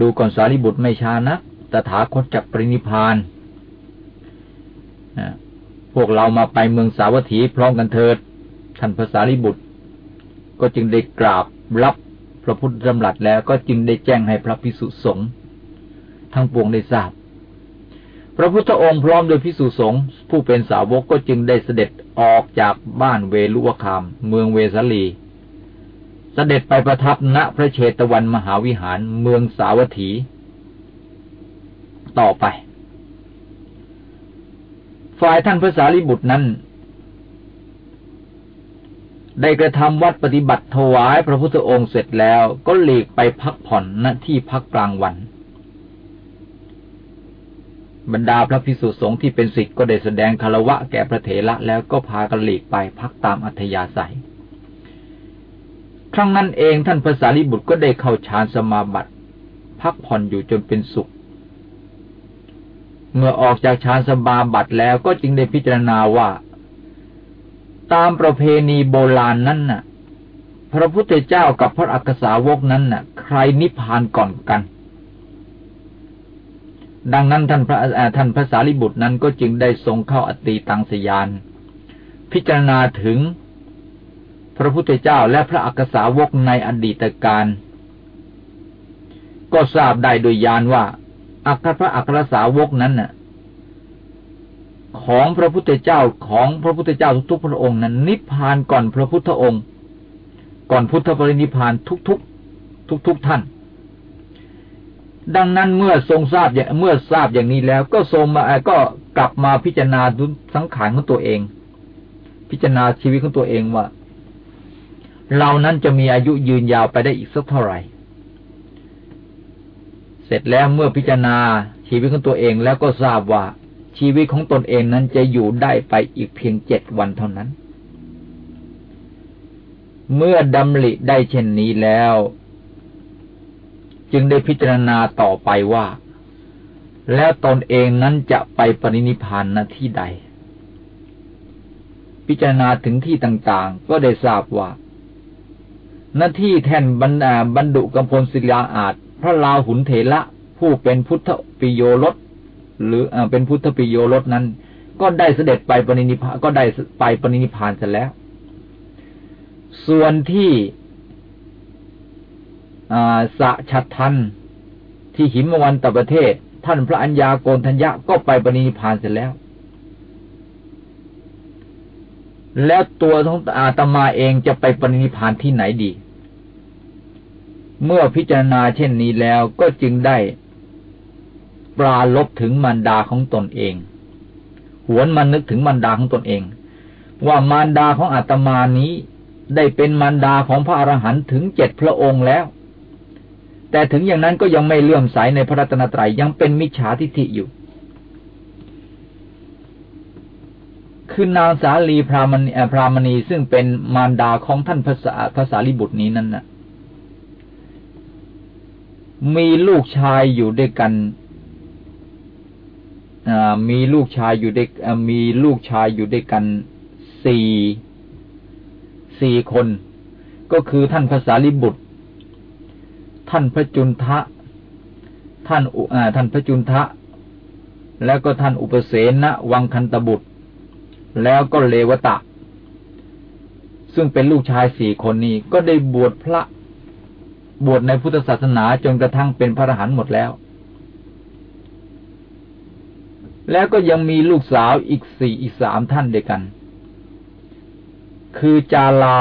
ดูก่อนสารีบุตรไม่ช้านะตถาคตจักปรินิพานพวกเรามาไปเมืองสาวัตถีพร้อมกันเถิดท่านภาษาลิบุตร ก็จึงได้กราบรับพระพุทธธรรมรัสแล้วก็จึงได้แจ้งให้พระพิสุสงฆ์ ทั้งปวงได้ทราบ พระพุทธองค์พร้อมโดยพิสุสงฆ์ผู้เป็นสาวกก็จึงได้เสด็จออกจากบ้านเวลุวคาม เมืองเวสาลี เสด็จไปประทับณพระเชตวันมหาวิหารเมืองสาวัตถี ต่อไป ฝ่ายท่านพระสารีบุตรนั้นได้กระทำวัดปฏิบัติถวายพระพุทธองค์เสร็จแล้วก็หลีกไปพักผ่อนณที่พักกลางวัน บรรดาพระพิสุสงฆ์ที่เป็นศิษย์ก็ได้แสดงคารวะแก่พระเถระแล้วก็พากันหลีกไปพักตามอัธยาศัย ครั้งนั้นเองท่านพระสารีบุตรก็ได้เข้าฌานสมาบัติ พักผ่อนอยู่จนเป็นสุข เมื่อออกจากฌานสมาบัติแล้วก็จึงได้พิจารณาว่า ตามประเพณีโบราณนั้นน่ะ พระพุทธเจ้ากับพระอักษาวกนั้นน่ะ ใครนิพพานก่อนกัน ดังนั้นท่านพระท่านพระสารีบุตรนั้นก็จึงได้ทรงเข้าอติตังสยาน พิจารณาถึงพระพุทธเจ้าและพระอักษาวกในอดีตการ ก็ทราบได้โดยยานว่า อัครพระอัครสาวกนั้นน่ะ ของพระพุทธเจ้าของพระพุทธเจ้าทุกๆพระองค์นั้น นิพพานก่อนพระพุทธองค์ ก่อนพุทธปรินิพพานทุกๆทุกๆท่าน ดังนั้นเมื่อทรงทราบเมื่อทราบอย่างนี้แล้ว ก็ทรงมาก็กลับมาพิจารณาดูสังขารของตัวเอง พิจารณาชีวิตของตัวเองว่า เรานั้นจะมีอายุยืนยาวไปได้อีกสักเท่าไหร่ เสร็จแล้วเมื่อพิจารณาชีวิตของตัวเองแล้วก็ทราบว่าชีวิตของตนเองนั้นจะอยู่ได้ไปอีกเพียงเจ็ดวันเท่านั้น เมื่อดำริได้เช่นนี้แล้ว จึงได้พิจารณาต่อไปว่า แล้วตนเองนั้นจะไปปรินิพานณที่ใด พิจารณาถึงที่ต่างๆ ก็ได้ทราบว่าหน้าที่แท่นบรรดาบรรดุกำพลศิลาอาจ พระลาหุนเถระผู้เป็นพุทธปิโยรสหรืออเป็นพุทธปิโยรสนั้น ก็ได้เสด็จไปปรินิพานก็ได้ไปปรินิพานเสร็จแล้ว ส่วนที่ สะชัดทันที่หิมวันตประเทศ ท่านพระัญญาโกนทัญญะก็ไปปณิพานเสร็จแล้ว แล้วตัวของอาตมาเองจะไปปณิพานที่ไหนดี เมื่อพิจารณาเช่นนี้แล้วก็จึงได้ปราลบถึงมารดาของตนเอง หวนมานึกถึงมารดาของตนเอง ว่ามารดาของอาตมานี้ได้เป็นมารดาของพระอรหันต์ถึงเจ็ดพระองค์แล้ว แต่ถึงอย่างนั้นก็ยังไม่เลื่อมใสในพระรัตนตรัยยังเป็นมิจฉาทิฏฐิอยู่ คือนางสาลีพรามณีพรามณีซึ่งเป็นมารดาของท่านภาษาภาษาลิบุตรนี้นั้นนะ่ะ มีลูกชายอยู่ด้วยกันมีลูกชายอยู่ด้วยมีลูกชายอยู่ด้วยกันสี่สี่คน ก็คือท่านภาษาลิบุตร ท่านพระจุนทะ ท่านอุท่านพระจุนทะ แล้วก็ท่านอุปเสนวังคันตบุตร แล้วก็เลวตะ ซึ่งเป็นลูกชายสี่คนนี้ ก็ได้บวชพระบวชในพุทธศาสนาจนกระทั่งเป็นพระอรหันต์หมดแล้ว แล้วก็ยังมีลูกสาวอีกสี่อีกสามท่านเดียกัน คือจาลา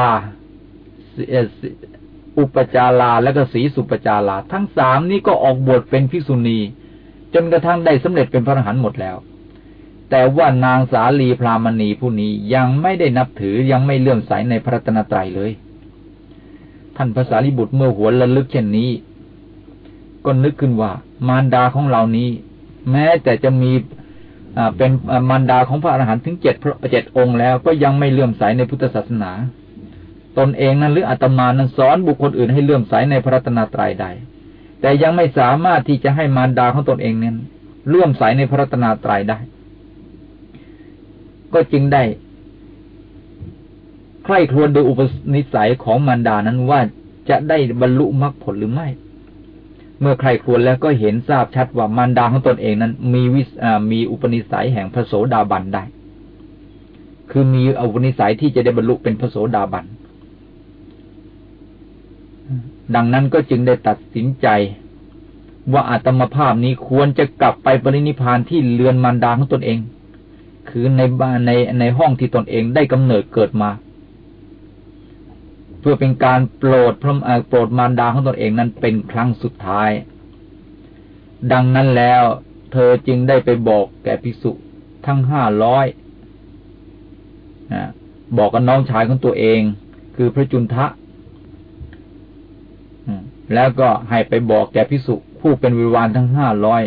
อุปจาราและก็สีสุปจาราทั้งสามนี้ก็ออกบวชเป็นภิกษุณี จนกระทั่งได้สำเร็จเป็นพระอรหันต์หมดแล้ว แต่ว่านางสาลีพรามณีผู้นี้ยังไม่ได้นับถือยังไม่เลื่อมใสในพระตนตรัยเลย ท่านภาษาลิบุตรเมื่อหัวระลึกเช่นนี้ ก็นึกขึ้นว่ามารดาของเรานี้ แม้แต่จะมีเป็นมารดาของพระอรหันต์ถึงเจ็ดเจ็ดองค์แล้วก็ยังไม่เลื่อมใสในพุทธศาสนา ตนเองนั้นหรืออาตมานั้นสอนบุคคลอื่นให้เลื่อมใสในพระตนาตรัยใดแต่ยังไม่สามารถที่จะให้มารดาของตนเองนั้นเลื่อมใสในพระตนาตรัยได้ ก็จึงได้ใคร่ครวญโดยอุปนิสัยของมารดานั้นว่าจะได้บรรลุมรรคผลหรือไม่ เมื่อใครควรแล้วก็เห็นทราบชัดว่ามารดาของตนเองนั้น มีวิสมีอุปนิสัยแห่งพระโสดาบันได้ คือมีอุปนิสัยที่จะได้บรรลุเป็นพระโสดาบัน ดังนั้นก็จึงได้ตัดสินใจ ว่าอาตมภาพนี้ควรจะกลับไปปรินิพานที่เรือนมารดาของตนเอง คือในบ้านในในห้องที่ตนเองได้กำเนิดเกิดมา เพื่อเป็นการโปรดพระโปรดมารดาของตนเองนั้นเป็นครั้งสุดท้าย ดังนั้นแล้ว เธอจึงได้ไปบอกแก่ภิกษุทั้งห้าร้อยบอกกับน้องชายของตัวเอง คือพระจุนทะ แล้วก็ให้ไปบอกแก่ภิกษุผู้เป็นวิวานทั้งห้าร้อย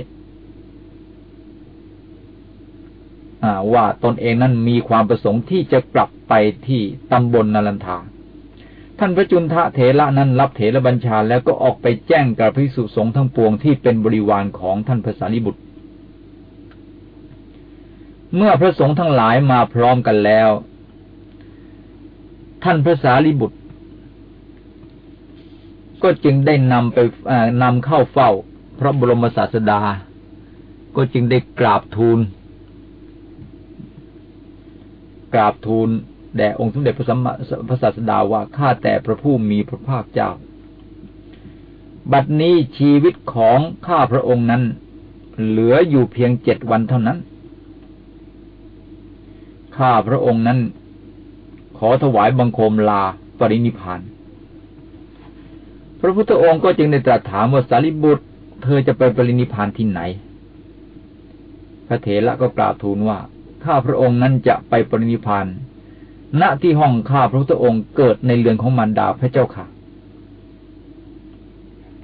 ว่าตนเองนั้นมีความประสงค์ที่จะกลับไปที่ตำบลนนันทา ท่านพระจุนทะเถระนั้นรับเถระบัญชาแล้วก็ออกไปแจ้งกับพิสุสงฆ์ทั้งปวงที่เป็นบริวารของท่านพระสารีบุตร เมื่อพระสงฆ์ทั้งหลายมาพร้อมกันแล้ว ท่านพระสารีบุตร ก็จึงได้นำไปนำเข้าเฝ้า พระบรมศาสดา ก็จึงได้กราบทูล กราบทูลแด่องค์สมเด็จพระสัมมาพระศาสดาว่าข้าแต่พระผู้มีพระภาคเจ้า บัดนี้ชีวิตของข้าพระองค์นั้น เหลืออยู่เพียงเจ็ดวันเท่านั้น ข้าพระองค์นั้น ขอถวายบังคมลาปรินิพาน พระพุทธองค์ก็จึงได้ตรัสถามว่าสารีบุตร เธอจะไปปรินิพานที่ไหน พระเถระก็กล่าวทูลว่าข้าพระองค์นั้นจะไปปรินิพานณที่ห้องข้าพระพุทธองค์เกิดในเรือนของมารดาพระเจ้าค่ะ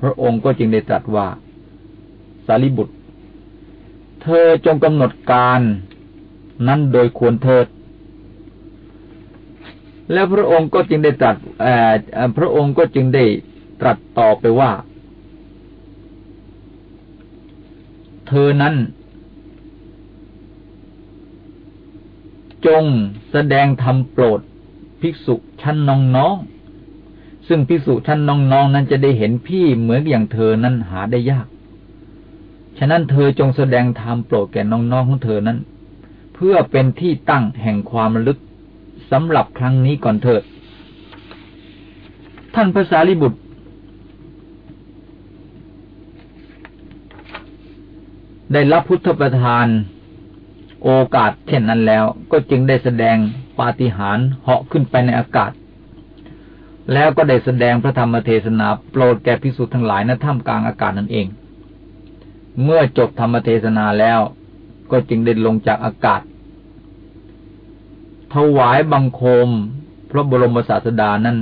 พระองค์ก็จึงได้ตรัสว่า สารีบุตร เธอจงกำหนดการนั้นโดยควรเถิดแล้วพระองค์ก็จึงได้ตรัสพระองค์ก็จึงได้ ตรัสต่อไปว่า เธอนั้น จงแสดงธรรมโปรดภิกษุชั้นน้องๆ ซึ่งภิกษุชั้นน้องๆ นั้นจะได้เห็นพี่เหมือนอย่างเธอนั้นหาได้ยาก ฉะนั้นเธอจงแสดงธรรมโปรดแก่น้องๆของเธอนั้น เพื่อเป็นที่ตั้งแห่งความลึกสำหรับครั้งนี้ก่อนเถิดท่านภาษาลิบุตร ได้รับพุทธประทานโอกาสเช่นนั้นแล้ว ก็จึงได้แสดงปาฏิหาริย์เหาะขึ้นไปในอากาศ แล้วก็ได้แสดงพระธรรมเทศนาโปรดแก่พิสุทธ์ทั้งหลายณถ้ำกลางอากาศนั่นเอง เมื่อจบธรรมเทศนาแล้วก็จึงได้ลงจากอากาศ ถวายบังคม พระบรมศาสดานั้น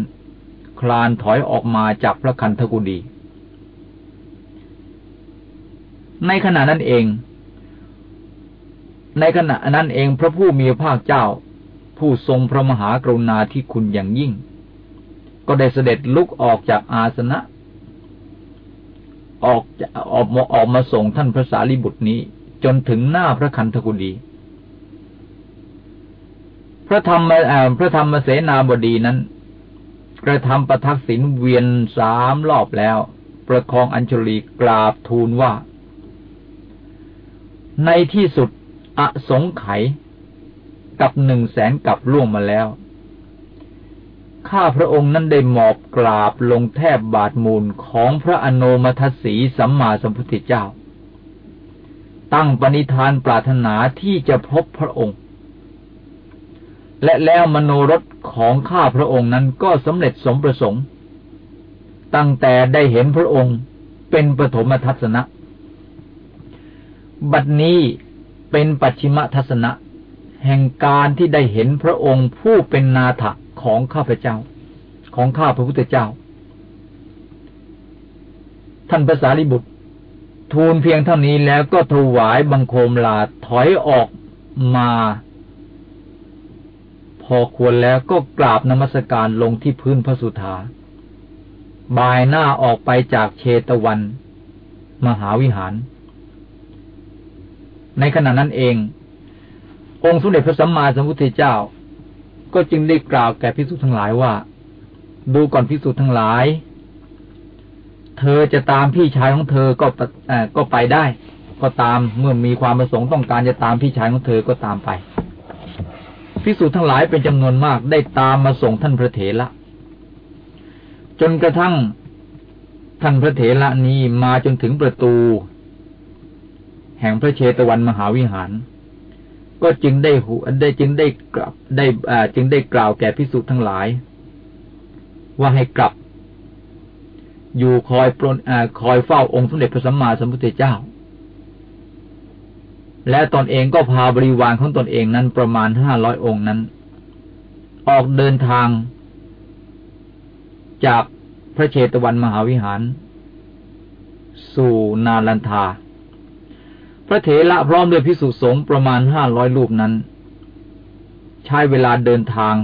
คลานถอยออกมาจากพระคันธกุฎี ในขณะนั้นเอง ในขณะนั้นเองพระผู้มีพระภาคเจ้า ผู้ทรงพระมหากรุณาธิคุณอย่างยิ่ง ก็ได้เสด็จลุกออกจากอาสนะ ออกออกมาออกมาส่งท่านพระสารีบุตรนี้ จนถึงหน้าพระคันธกุฎีพระธรรมพระธรรมเสนาบดีนั้น กระทำประทักษิณเวียนสามรอบแล้ว ประคองอัญชลีกราบทูลว่า ในที่สุดอสงไขยกับหนึ่งแสนกับล่วงมาแล้ว ข้าพระองค์นั้นได้หมอบกราบลงแทบบาทมูลของพระอโนมัทสีสัมมาสัมพุทธเจ้า ตั้งปณิธานปรารถนาที่จะพบพระองค์ และแล้วมโนรสของข้าพระองค์นั้นก็สำเร็จสมประสงค์ ตั้งแต่ได้เห็นพระองค์เป็นปฐมทัศนะ บัดนี้เป็นปัจฉิมทัศนะ แห่งการที่ได้เห็นพระองค์ผู้เป็นนาถของข้าพเจ้า ของข้าพระพุทธเจ้า ท่านภาษาลิบุตร ทูลเพียงเท่านี้แล้วก็ถวายบังคมลาถอยออกมา พอควรแล้วก็กราบนมัสการลงที่พื้นพระสุธาบายหน้าออกไปจากเชตวัน มหาวิหาร ในขณะนั้นเอง องค์สมเด็จพระสัมมาสัมพุทธเจ้า ก็จึงได้กล่าวแก่พิสุทั้งหลายว่า ดูก่อนพิสุทั้งหลาย เธอจะตามพี่ชายของเธอก็ก็ไปได้ ก็ตามเมื่อมีความประสงค์ต้องการจะตามพี่ชายของเธอก็ตามไปพิสุทั้งหลายเป็นจำนวนมากได้ตามมาส่งท่านพระเถระจนกระทั่งท่านพระเถระนี้มาจนถึงประตู แห่งพระเชตวันมหาวิหาร ก็จึงได้หูได้จึงได้กลับได้อ่าจึงได้กล่าวแก่พิสุทั้งหลาย ว่าให้กลับ อยู่คอยปรนอ่าคอยเฝ้าองค์สมเด็จพระสัมมาสัมพุทธเจ้า และตนเองก็พาบริวารของตนเองนั้นประมาณห้าร้อยองค์นั้น ออกเดินทาง จากพระเชตวันมหาวิหาร สู่นาลันทา ระเถระพร้อมด้วยพิสุสงฆ์ประมาณห้าร้อยรูปนั้น ใช้เวลาเดินทาง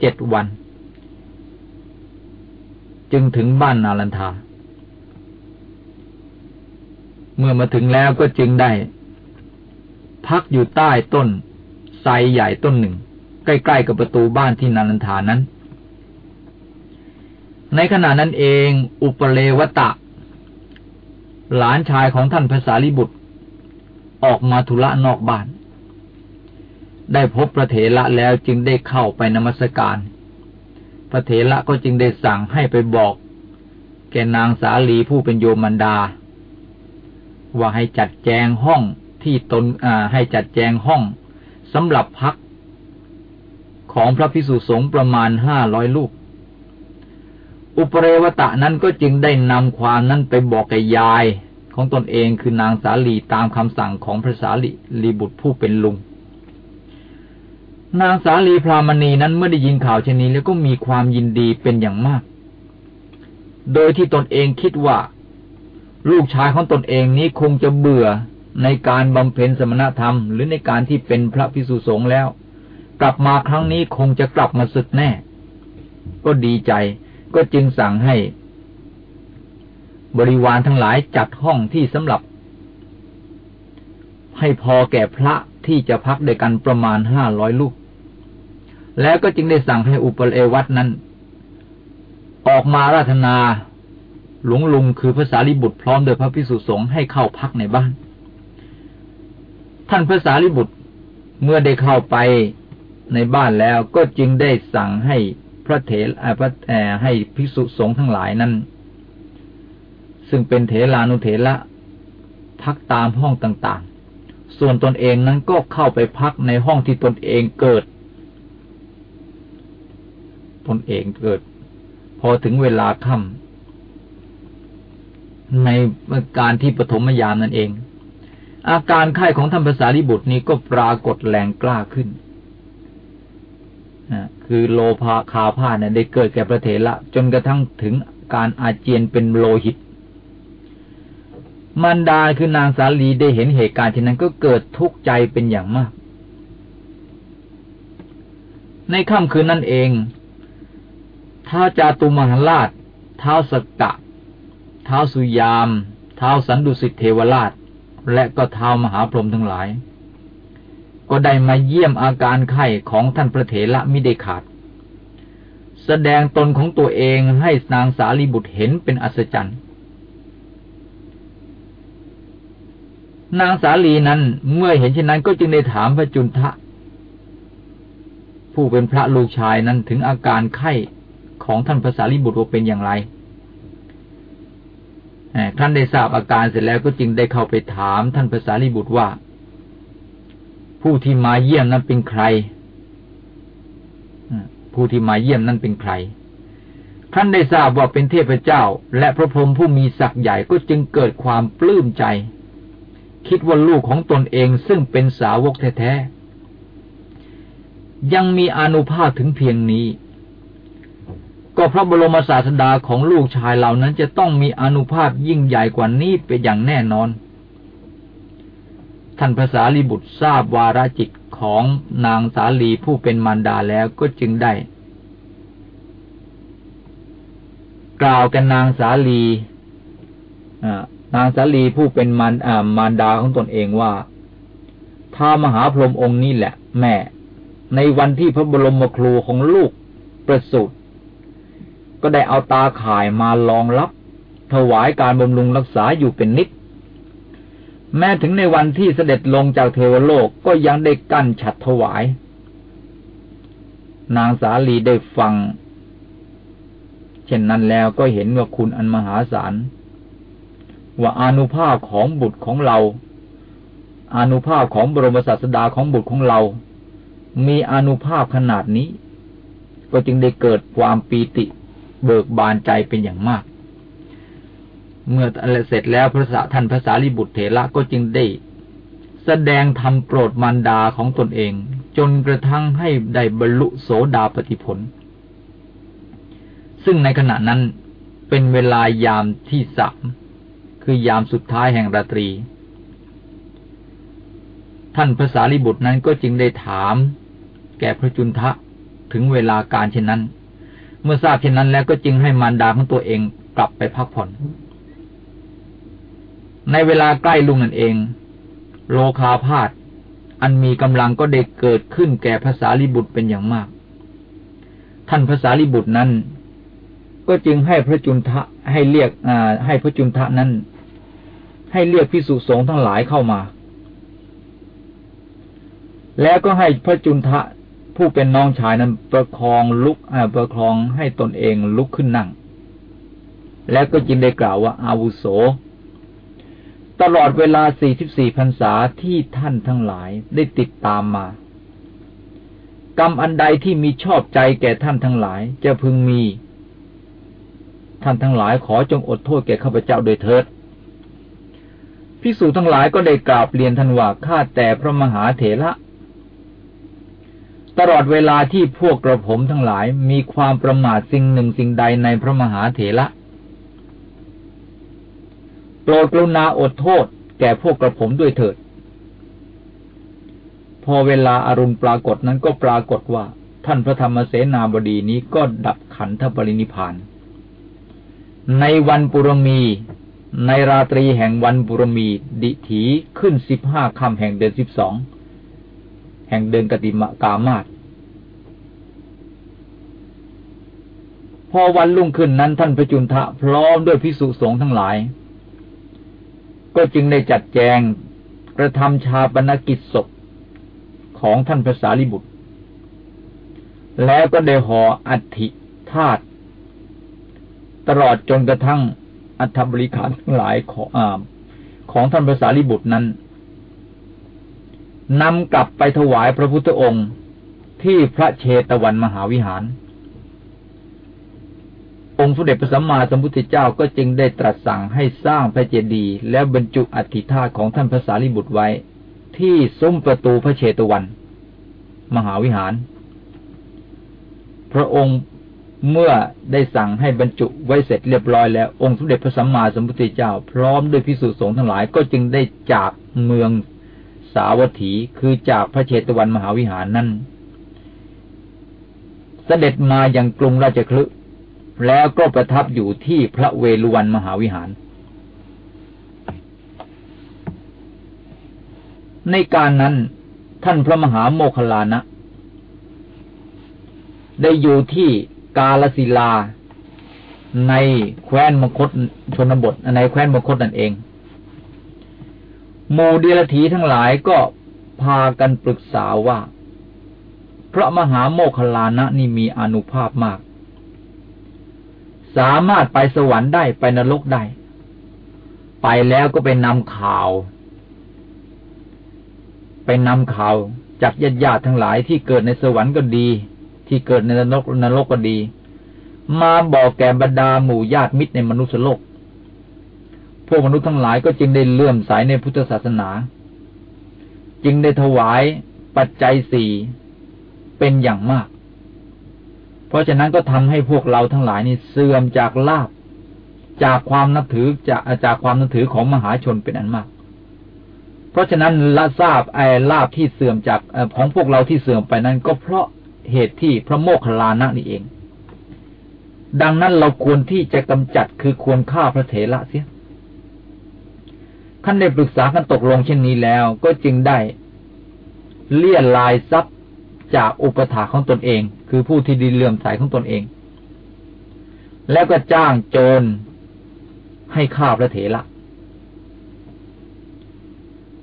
เจ็ดวัน จึงถึงบ้านนาลันทา เมื่อมาถึงแล้วก็จึงได้ พักอยู่ใต้ต้นไทรใหญ่ต้นหนึ่ง ใกล้ๆกับประตูบ้านที่นาลันทานั้น ในขณะนั้นเอง อุปเลวตะหลานชายของท่านภาษาลิบุตร ออกมาธุระนอกบ้าน ได้พบพระเถระแล้วจึงได้เข้าไปนมัสการ พระเถระก็จึงได้สั่งให้ไปบอก แกนางสาลีผู้เป็นโยมันดา ว่าให้จัดแจงห้องที่ตนให้จัดแจงห้องสำหรับพักของพระพิสุสงฆ์ประมาณห้าร้อยลูก อุปเรวตะนั้นก็จึงได้นำความนั้นไปบอกแกยาย ของตนเองคือนางสาลีตามคำสั่งของพระสาลีลีบุตรผู้เป็นลุง นางสาลีพรามณีนั้นเมื่อได้ยินข่าวเช่นนี้แล้วก็มีความยินดีเป็นอย่างมาก โดยที่ตนเองคิดว่า ลูกชายของตนเองนี้คงจะเบื่อในการบำเพ็ญสมณธรรม หรือในการที่เป็นพระพิสุสงฆ์แล้ว กลับมาครั้งนี้คงจะกลับมาศึกแน่ ก็ดีใจก็จึงสั่งให้ บริวารทั้งหลายจัดห้องที่สำหรับ ให้พอแก่พระที่จะพักด้วยกันประมาณห้าร้อยลูก แล้วก็จึงได้สั่งให้อุปเลวัตนั้น ออกมาราธนาหลวงลุงคือภาษาลิบุตรพร้อมโดยพระพิสุสงฆ์ให้เข้าพักในบ้าน ท่านภาษาลิบุตรเมื่อได้เข้าไปในบ้านแล้วก็จึงได้สั่งให้พระเถรพระให้ภิกษุสงฆ์ทั้งหลายนั้น ซึ่งเป็นเถลานุเถระพักตามห้องต่างๆ ส่วนตนเองนั้นก็เข้าไปพักในห้องที่ตนเองเกิด ตนเองเกิด พอถึงเวลาค่ำในการที่ปฐมยามนั่นเอง อาการไข้ของท่านภาษาลิบุตรนี้ก็ปรากฏแรงกล้าขึ้นคือโลภาคาผ้าเนี่ยได้เกิดแก่พระเถระจนกระทั่งถึงการอาเจียนเป็นโลหิต มันดาคือนางสาลีได้เห็นเหตุการณ์ที่นั้นก็เกิดทุกข์ใจเป็นอย่างมาก ในค่ำคืนนั่นเองท้าจาตุมหาราชท้าสกะท้าสุยามท้าสันดุสิตเทวราช และก็ท้ามหาพรหมทั้งหลาย ก็ได้มาเยี่ยมอาการไข้ของท่านพระเถระมิได้ขาด แสดงตนของตัวเองให้นางสาลีบุตรเห็นเป็นอัศจรรย์ นางสาลีนั้นเมื่อเห็นเช่นนั้นก็จึงได้ถามพระจุนทะ ผู้เป็นพระลูกชายนั้นถึงอาการไข้ของท่านพระสารีบุตรว่าเป็นอย่างไรท่านได้ทราบอาการเสร็จแล้วก็จึงได้เข้าไปถามท่านพระสารีบุตรว่า ผู้ที่มาเยี่ยมนั้นเป็นใคร ผู้ที่มาเยี่ยมนั้นเป็นใครท่านได้ทราบว่าเป็นเทพเจ้า และพระพรหมผู้มีศักย์ใหญ่ก็จึงเกิดความปลื้มใจ คิดว่าลูกของตนเองซึ่งเป็นสาวกแท้ๆ ยังมีอนุภาพถึงเพียงนี้ ก็พระบรมศาสดาของลูกชายเหล่านั้นจะต้องมีอนุภาพยิ่งใหญ่กว่านี้เป็นอย่างแน่นอน ท่านภาษาลีบุตรทราบวาระจิตของนางสาลีผู้เป็นมารดาแล้วก็จึงได้ กล่าวกันนางสาลี นางสาลีผู้เป็นมารมารดาของตนเองว่าท้ามหาพรหมองค์นี้แหละ แม่ ในวันที่พระบรมครูของลูกประสูติก็ได้เอาตาข่ายมาลองรับ ถวายการบำรุงรักษาอยู่เป็นนิด แม้ถึงในวันที่เสด็จลงจากเทวโลกก็ยังได้กั้นฉัดถวาย นางสาลีได้ฟัง เช่นนั้นแล้วก็เห็นว่าคุณอันมหาศาล ว่าอนุภาพของบุตรของเราอนุภาพของบรมศาสดาของบุตรของเรา มีอนุภาพขนาดนี้ ก็จึงได้เกิดความปีติเบิกบานใจเป็นอย่างมาก เมื่ออะไรเสร็จแล้วพระสท่านพระสารีบุตรเถระก็จึงได้ แสดงธรรมโปรดมารดาของตนเอง จนกระทั่งให้ได้บรรลุโสดาปติผล ซึ่งในขณะนั้นเป็นเวลายามที่สาม คือยามสุดท้ายแห่งราตรี ท่านพระสารีบุตรนั้นก็จึงได้ถาม แก่พระจุนทะถึงเวลาการเช่นนั้น เมื่อทราบเช่นนั้นแล้วก็จึงให้มารดาของตัวเองกลับไปพักผ่อน ในเวลาใกล้ลุงนั่นเอง โลคาพาธอันมีกำลังก็ได้เกิดขึ้นแก่ภาษาลิบุตรเป็นอย่างมาก ท่านภาษาลิบุตรนั้น ก็จึงให้พระจุนทะให้เรียกให้พระจุนทะนั้น ให้เรียกพิสุสงฆ์ทั้งหลายเข้ามา แล้วก็ให้พระจุนทะผู้เป็นน้องชายนั้นประคองลุกอประคองให้ตนเองลุกขึ้นนั่ง แล้วก็จึงได้กล่าวว่าอาวุโส ตลอดเวลา 44พรรษาที่ท่านทั้งหลายได้ติดตามมา กรรมอันใดที่มีชอบใจแก่ท่านทั้งหลายจะพึงมี ท่านทั้งหลายขอจงอดโทษแก่ข้าพเจ้าโดยเถิด พิสูจทั้งหลายก็ได้กราบเรียนท่านว่าข้าแต่พระมหาเถระ ตลอดเวลาที่พวกกระผมทั้งหลายมีความประมาทสิ่งหนึ่งสิ่งใดในพระมหาเถระ โปรดกรุณาอดโทษแก่พวกกระผมด้วยเถิด พอเวลาอารุณปรากฏนั้นก็ปรากฏว่า ท่านพระธรรมเสนาบดีนี้ก็ดับขันธปรินิพาน ในวันปุรมี ในราตรีแห่งวันปุรมีดิถีขึ้นสิบห้าคำแห่งเดือนสิบสองแห่งเดือนกติมกามาศพอวันรุ่งขึ้นนั้นท่านพระจุนทะพร้อมด้วยพิสุสงฆ์ทั้งหลาย ก็จึงได้จัดแจงกระทำชาปนกิจศพของท่านพระสารีบุตร แล้วก็ได้ห่ออัฐิธาตุตลอดจนกระทั่ง อัฐบริขารทั้งหลายของอของท่านพระสารีบุตรนั้นนำกลับไปถวายพระพุทธองค์ที่พระเชตวันมหาวิหาร องค์สมเด็จพระสัมมาสัมพุทธเจ้าก็จึงได้ตรัสสั่งให้สร้างพระเจดีย์แล้วบรรจุอัฐิธาตุของท่านพระสารีบุตรไว้ ที่ซุ้มประตูพระเชตวัน มหาวิหาร พระองค์ เมื่อได้สั่งให้บรรจุไว้เสร็จเรียบร้อยแล้ว องค์สมเด็จพระสัมมาสัมพุทธเจ้า พร้อมด้วยพิสุสงฆ์ทั้งหลายก็จึงได้จากเมืองสาวัตถีคือจากพระเชตวันมหาวิหารนั้นเสด็จมาอย่างกรุงราชคลึแล้วก็ประทับอยู่ที่พระเวฬุวันมหาวิหาร ในการนั้นท่านพระมหาโมคลานะ ได้อยู่ที่ กาลศิลา ในแคว้นมคตชนบท ในแคว้นมคตนั่นเองหมู่เดรถีทั้งหลายก็พากันปรึกษาว่า พระมหาโมคลานะนี่มีอนุภาพมาก สามารถไปสวรรค์ได้ไปนรกได้ ไปแล้วก็ไปนำข่าว ไปนำข่าวจากญาติญาติทั้งหลายที่เกิดในสวรรค์ก็ดี ที่เกิดในนรกนรกก็ดี มาบอกแก่บรรดาหมู่ญาติมิตรในมนุษย์โลก พวกมนุษย์ทั้งหลายก็จึงได้เลื่อมใสในพุทธศาสนา จึงได้ถวายปัจจัยสี่เป็นอย่างมาก เพราะฉะนั้นก็ทำให้พวกเราทั้งหลายนี่เสื่อมจากลาบจากความนับถือจากจากความนับถือของมหาชนเป็นอันมาก เพราะฉะนั้นละทราบไอ้ลาบที่เสื่อมจากของพวกเราที่เสื่อมไปนั้น ก็เพราะ เหตุที่พระโมคคัลลานะนี่เอง ดังนั้นเราควรที่จะกำจัดคือควรฆ่าพระเถระเสียท่านได้ปรึกษากันตกลงเช่นนี้แล้ว ก็จึงได้เลี่ยลายทรัพย์จากอุปถาของตนเอง คือผู้ที่ดีเลื่อมใสของตนเอง แล้วก็จ้างโจรให้ฆ่าพระเถระ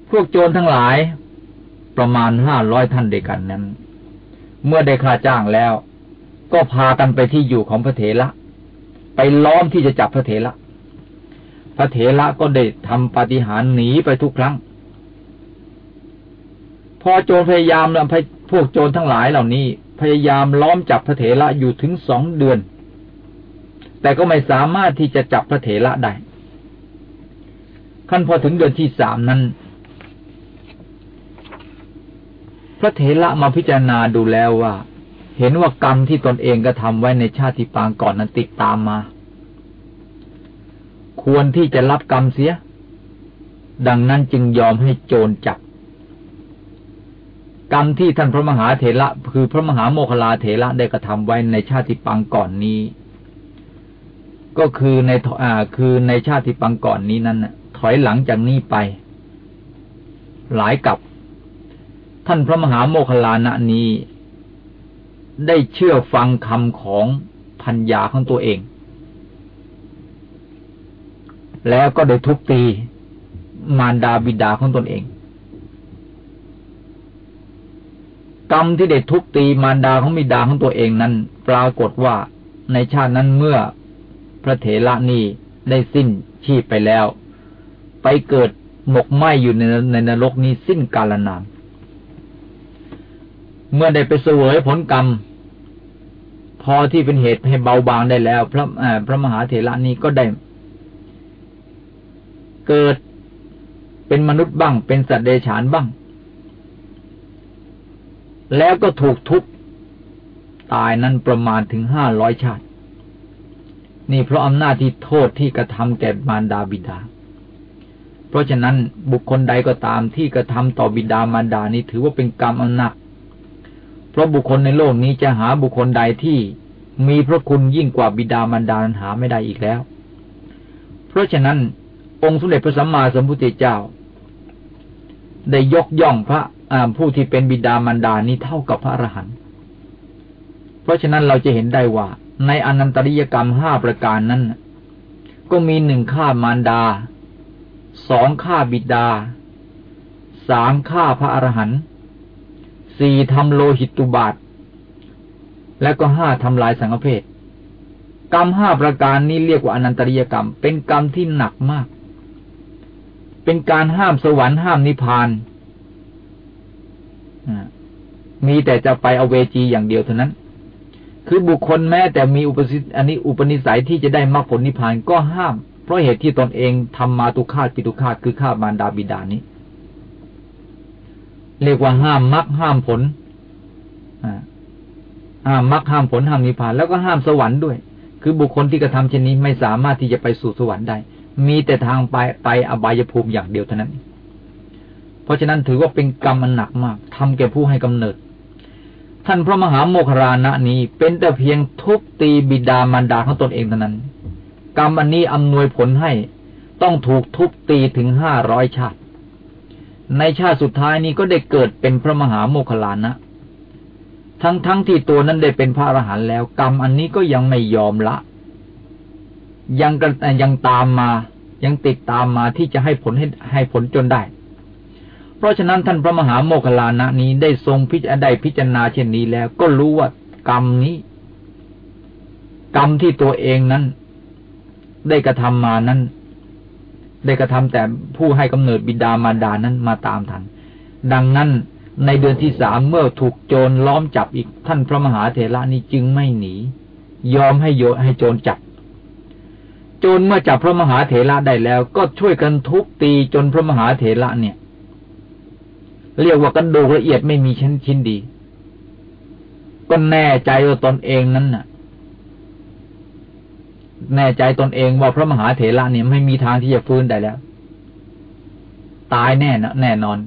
พวกโจรทั้งหลายประมาณห้าร้อยท่านเดียกันนั้น เมื่อได้ค่าจ้างแล้ว ก็พากันไปที่อยู่ของพระเถระไปล้อมที่จะจับพระเถระพระเถระก็ได้ทำปาฏิหาริย์หนีไปทุกครั้ง พอโจรพยายามพวกโจรทั้งหลายเหล่านี้ พยายามล้อมจับพระเถระอยู่ถึงสองเดือน แต่ก็ไม่สามารถที่จะจับพระเถระได้ขั้นพอถึงเดือนที่สามนั้น พระเถระมาพิจารณาดูแล้วว่า เห็นว่ากรรมที่ตนเองกระทำไว้ในชาติปางก่อนนั้นติดตามมา ควรที่จะรับกรรมเสีย ดังนั้นจึงยอมให้โจรจับ กรรมที่ท่านพระมหาเถระคือพระมหาโมคลาเถระได้กระทำไว้ในชาติปังก่อนนี้ ก็คือในอ่าคือในชาติปังก่อนนี้นั้นถอยหลังจากนี้ไป หลายกับ ท่านพระมหาโมคลานะนี้ ได้เชื่อฟังคำของพัญญาของตัวเอง แล้วก็ได้ทุบตีมารดาบิดาของตนเอง กรรมที่ได้ทุบตีมารดาของบิดาของตัวเองนั้น ปรากฏว่าในชาตินั้นเมื่อพระเถระนี้ได้สิ้นชีพไปแล้ว ไปเกิดหมกไหมอยู่ในในนรกนี้สิ้นกาลนาน เมื่อได้ไปเสวยผลกรรม พอที่เป็นเหตุให้เบาบางได้แล้ว พระพระมหาเถระนี้ก็ได้ เกิดเป็นมนุษย์บ้าง เป็นสัตว์เดรัจฉานบ้าง แล้วก็ถูกทุบตายนั้นประมาณถึงห้าร้อยชาติ นี่เพราะอำนาจที่โทษที่กระทำแก่มารดาบิดา เพราะฉะนั้นบุคคลใดก็ตามที่กระทำต่อบิดามารดานี้ถือว่าเป็นกรรมอันหนัก เพราะบุคคลในโลกนี้จะหาบุคคลใดที่มีพระคุณยิ่งกว่าบิดามารดาหาไม่ได้อีกแล้ว เพราะฉะนั้น องค์สมเด็จพระสัมมาสัมพุทธเจ้า ได้ยกย่องพระผู้ที่เป็นบิดามารดานี้เท่ากับพระอรหันต์ เพราะฉะนั้นเราจะเห็นได้ว่า ในอนันตริยกรรมห้าประการนั้น ก็มีหนึ่งฆ่ามารดา สองฆ่าบิดา สามฆ่าพระอรหันต์ สี่ทำโลหิตตุบาท และก็ห้าทำลายสังฆเพศกรรมห้าประการนี้เรียกว่าอนันตริยกรรม เป็นกรรมที่หนักมาก เป็นการห้ามสวรรค์ห้ามนิพพานมีแต่จะไปเอาเวจีอย่างเดียวเท่านั้น คือบุคคลแม้แต่มีอุปสิอันนี้อุปนิสัยที่จะได้มรรคผลนิพพานก็ห้าม เพราะเหตุที่ตนเองทำมาตุคาตปิตุคาตคือฆ่ามารดาบิดานี้ เรียกว่าห้ามมรรคห้ามผลห้ามมรรคห้ามผลห้ามนิพพาน แล้วก็ห้ามสวรรค์ด้วย คือบุคคลที่กระทำเช่นนี้ไม่สามารถที่จะไปสู่สวรรค์ได้ มีแต่ทางไปไปอบายภูมิอย่างเดียวเท่านั้น เพราะฉะนั้นถือว่าเป็นกรรมอันหนักมากทำแก่ผู้ให้กำเนิด ท่านพระมหาโมคราณะนี้เป็นแต่เพียงทุบตีบิดามารดาของตนเองเท่านั้น กรรมอันนี้อำนวยผลให้ต้องถูกทุบตีถึงห้าร้อยชาติ ในชาติสุดท้ายนี้ก็ได้เกิดเป็นพระมหาโมคลานะ ทั้งทั้งที่ตัวนั้นได้เป็นพระอรหันต์แล้ว กรรมอันนี้ก็ยังไม่ยอมละ ยังยังตามมา ยังติดตามมาที่จะให้ผลให้ให้ผลจนได้ เพราะฉะนั้นท่านพระมหาโมคคลานะนี้ได้ทรงพิจารณาพิจารณาเช่นนี้แล้ว ก็รู้ว่ากรรมนี้ กรรมที่ตัวเองนั้น ได้กระทำมานั้น ได้กระทำแต่ผู้ให้กำเนิดบิดามารดานั้นมาตามทัน ดังนั้นในเดือนที่สามเมื่อถูกโจรล้อมจับอีกท่านพระมหาเถระนี้จึงไม่หนี ยอมให้โยให้โจรจับ โจรเมื่อจับพระมหาเถระได้แล้ว ก็ช่วยกันทุบตีจนพระมหาเถระเนี่ย เรียกว่ากันดูละเอียดไม่มีชิ้นชิ้นดี ก็แน่ใจว่าตนเองนั้นน่ะ แน่ใจตนเองว่าพระมหาเถระเนี่ยไม่มีทางที่จะฟื้นได้แล้ว ตายแน่นะแน่นอน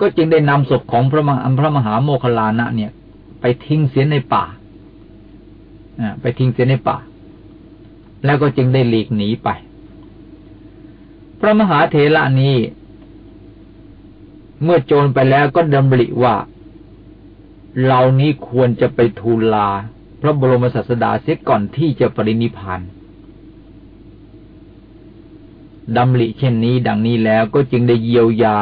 ก็จึงได้นำศพของพระมหาพระมหาโมคคลานะเนี่ย ไปทิ้งเสียในป่าไปทิ้งเสียในป่า แล้วก็จึงได้หลีกหนีไป พระมหาเถระนี้ เมื่อโจรไปแล้วก็ดำริว่าเหล่านี้ควรจะไปทูลลา พระบรมศาสดาเสียก่อนที่จะปรินิพาน ดำริเช่นนี้ดังนี้แล้วก็จึงได้เยียวยา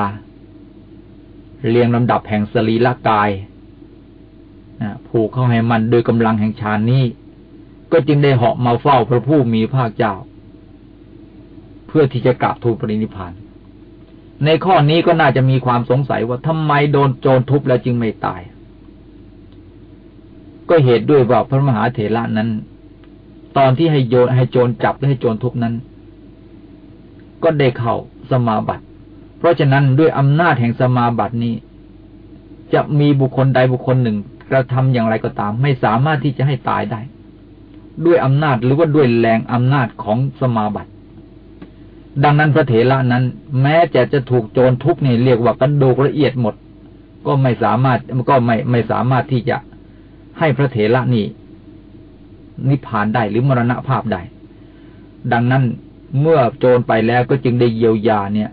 เรียงลำดับแห่งสรีละกายผูกเข้าให้มันโดยกำลังแห่งฌานนี้ ก็จึงได้เหาะมาเฝ้าพระผู้มีภาคเจ้า เพื่อที่จะกราบทูลปรินิพาน ในข้อนี้ก็น่าจะมีความสงสัยว่าทำไมโดนโจรทุบแล้วจึงไม่ตาย ก็เหตุด้วยว่าพระมหาเถระนั้น ตอนที่ให้โยนให้โจรจับและให้โจรทุบนั้น ก็ได้เข้าสมาบัติ เพราะฉะนั้นด้วยอำนาจแห่งสมาบัตินี้ จะมีบุคคลใดบุคคลหนึ่งกระทำอย่างไรก็ตาม ไม่สามารถที่จะให้ตายได้ ด้วยอำนาจหรือว่าด้วยแรงอำนาจของสมาบัติ ดังนั้นพระเถระนั้น แม้จะจะถูกโจรทุบนี่เรียกว่ากันโดกละเอียดหมด ก็ไม่สามารถก็ไม่ไม่สามารถที่จะให้พระเถระนี่นิพพานได้หรือมรณภาพได้ ดังนั้น เมื่อโจรไปแล้วก็จึงได้เยียวยาเนี่ย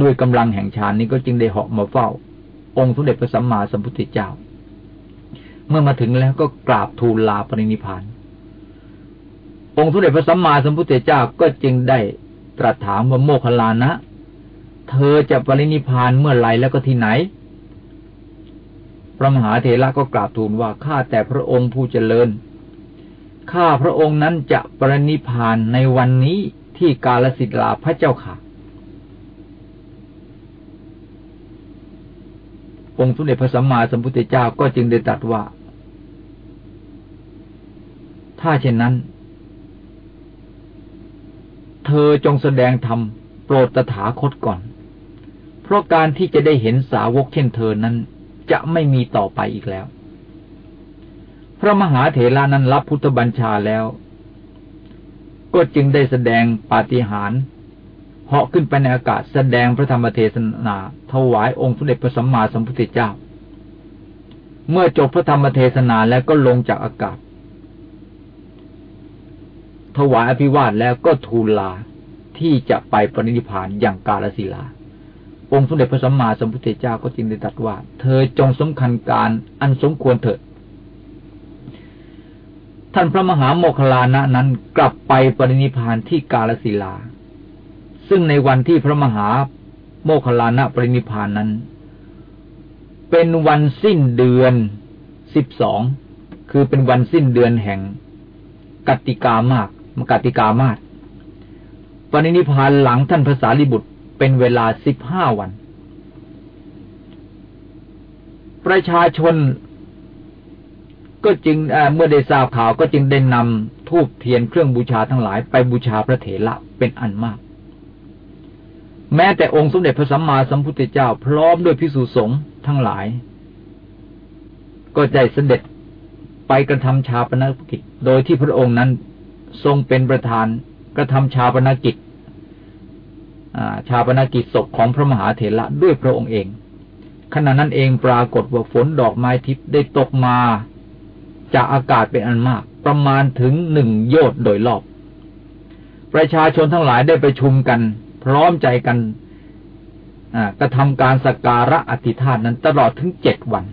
ด้วยกำลังแห่งฌานนี้ก็จึงได้เหาะมาเฝ้า องค์สมเด็จพระสัมมาสัมพุทธเจ้า เมื่อมาถึงแล้วก็กราบทูลลาปรินิพานองค์สมเด็จพระสัมมาสัมพุทธเจ้าก็จึงได้ตรัสถามว่าโมคคลานะ เธอจะปรินิพานเมื่อไรแล้วก็ที่ไหน พระมหาเถระก็กราบทูลว่าข้าแต่พระองค์ผู้เจริญ ข้าพระองค์นั้นจะปรินิพานในวันนี้ที่กาลสิทธาพระเจ้าค่ะ องค์สมเด็จพระสัมมาสัมพุทธเจ้าก็จึงได้ตรัสว่า ถ้าเช่นนั้น เธอจงแสดงธรรมโปรดตถาคตก่อน เพราะการที่จะได้เห็นสาวกเช่นเธอนั้นจะไม่มีต่อไปอีกแล้ว พระมหาเถระนั้นรับพุทธบัญชาแล้ว ก็จึงได้แสดงปาฏิหาริย์เหาะขึ้นไปในอากาศแสดงพระธรรมเทศนาถวายองค์สมเด็จพระสัมมาสัมพุทธเจ้า เมื่อจบพระธรรมเทศนาแล้วก็ลงจากอากาศ ถวายอภิวาทแล้วก็ทูลลาที่จะไปปรินิพานอย่างกาลสิลา องค์สมเด็จพระสัมมาสัมพุทธเจ้าก็จึงได้ตรัสว่า เธอจงสำคัญการอันสมควรเถิด ท่านพระมหาโมคลานะนั้นกลับไปปรินิพานที่กาลสิลา ซึ่งในวันที่พระมหาโมคลานะปรินิพานนั้น เป็นวันสิ้นเดือนสิบสองคือเป็นวันสิ้นเดือนแห่งกติกามากมกติกามาศปรินิพานหลังท่านภาษาลิบุตรเป็นเวลาสิบห้าวัน ประชาชน ก็จึงเมื่อได้ทราบข่าวก็จึงได้นำทูบเทียนเครื่องบูชาทั้งหลายไปบูชาพระเถระเป็นอันมาก แม้แต่องค์สมเด็จพระสัมมาสัมพุทธเจ้า พร้อมด้วยพิสุสงฆ์ทั้งหลาย ก็ได้เสด็จไปกระทำชาปนกิจ โดยที่พระองค์นั้นทรงเป็นประธานกระทำชาปนกิจชาปนกิจศพของพระมหาเถระด้วยพระองค์เอง ขณะนั้นเองปรากฏว่าฝนดอกไม้ทิพย์ได้ตกมา จากอากาศเป็นอันมาก ประมาณถึงหนึ่งโยชน์โดยรอบ ประชาชนทั้งหลายได้ไปชุมกัน พร้อมใจกันกระทำการสักการะอธิษฐานนั้นตลอดถึงเจ็ดวัน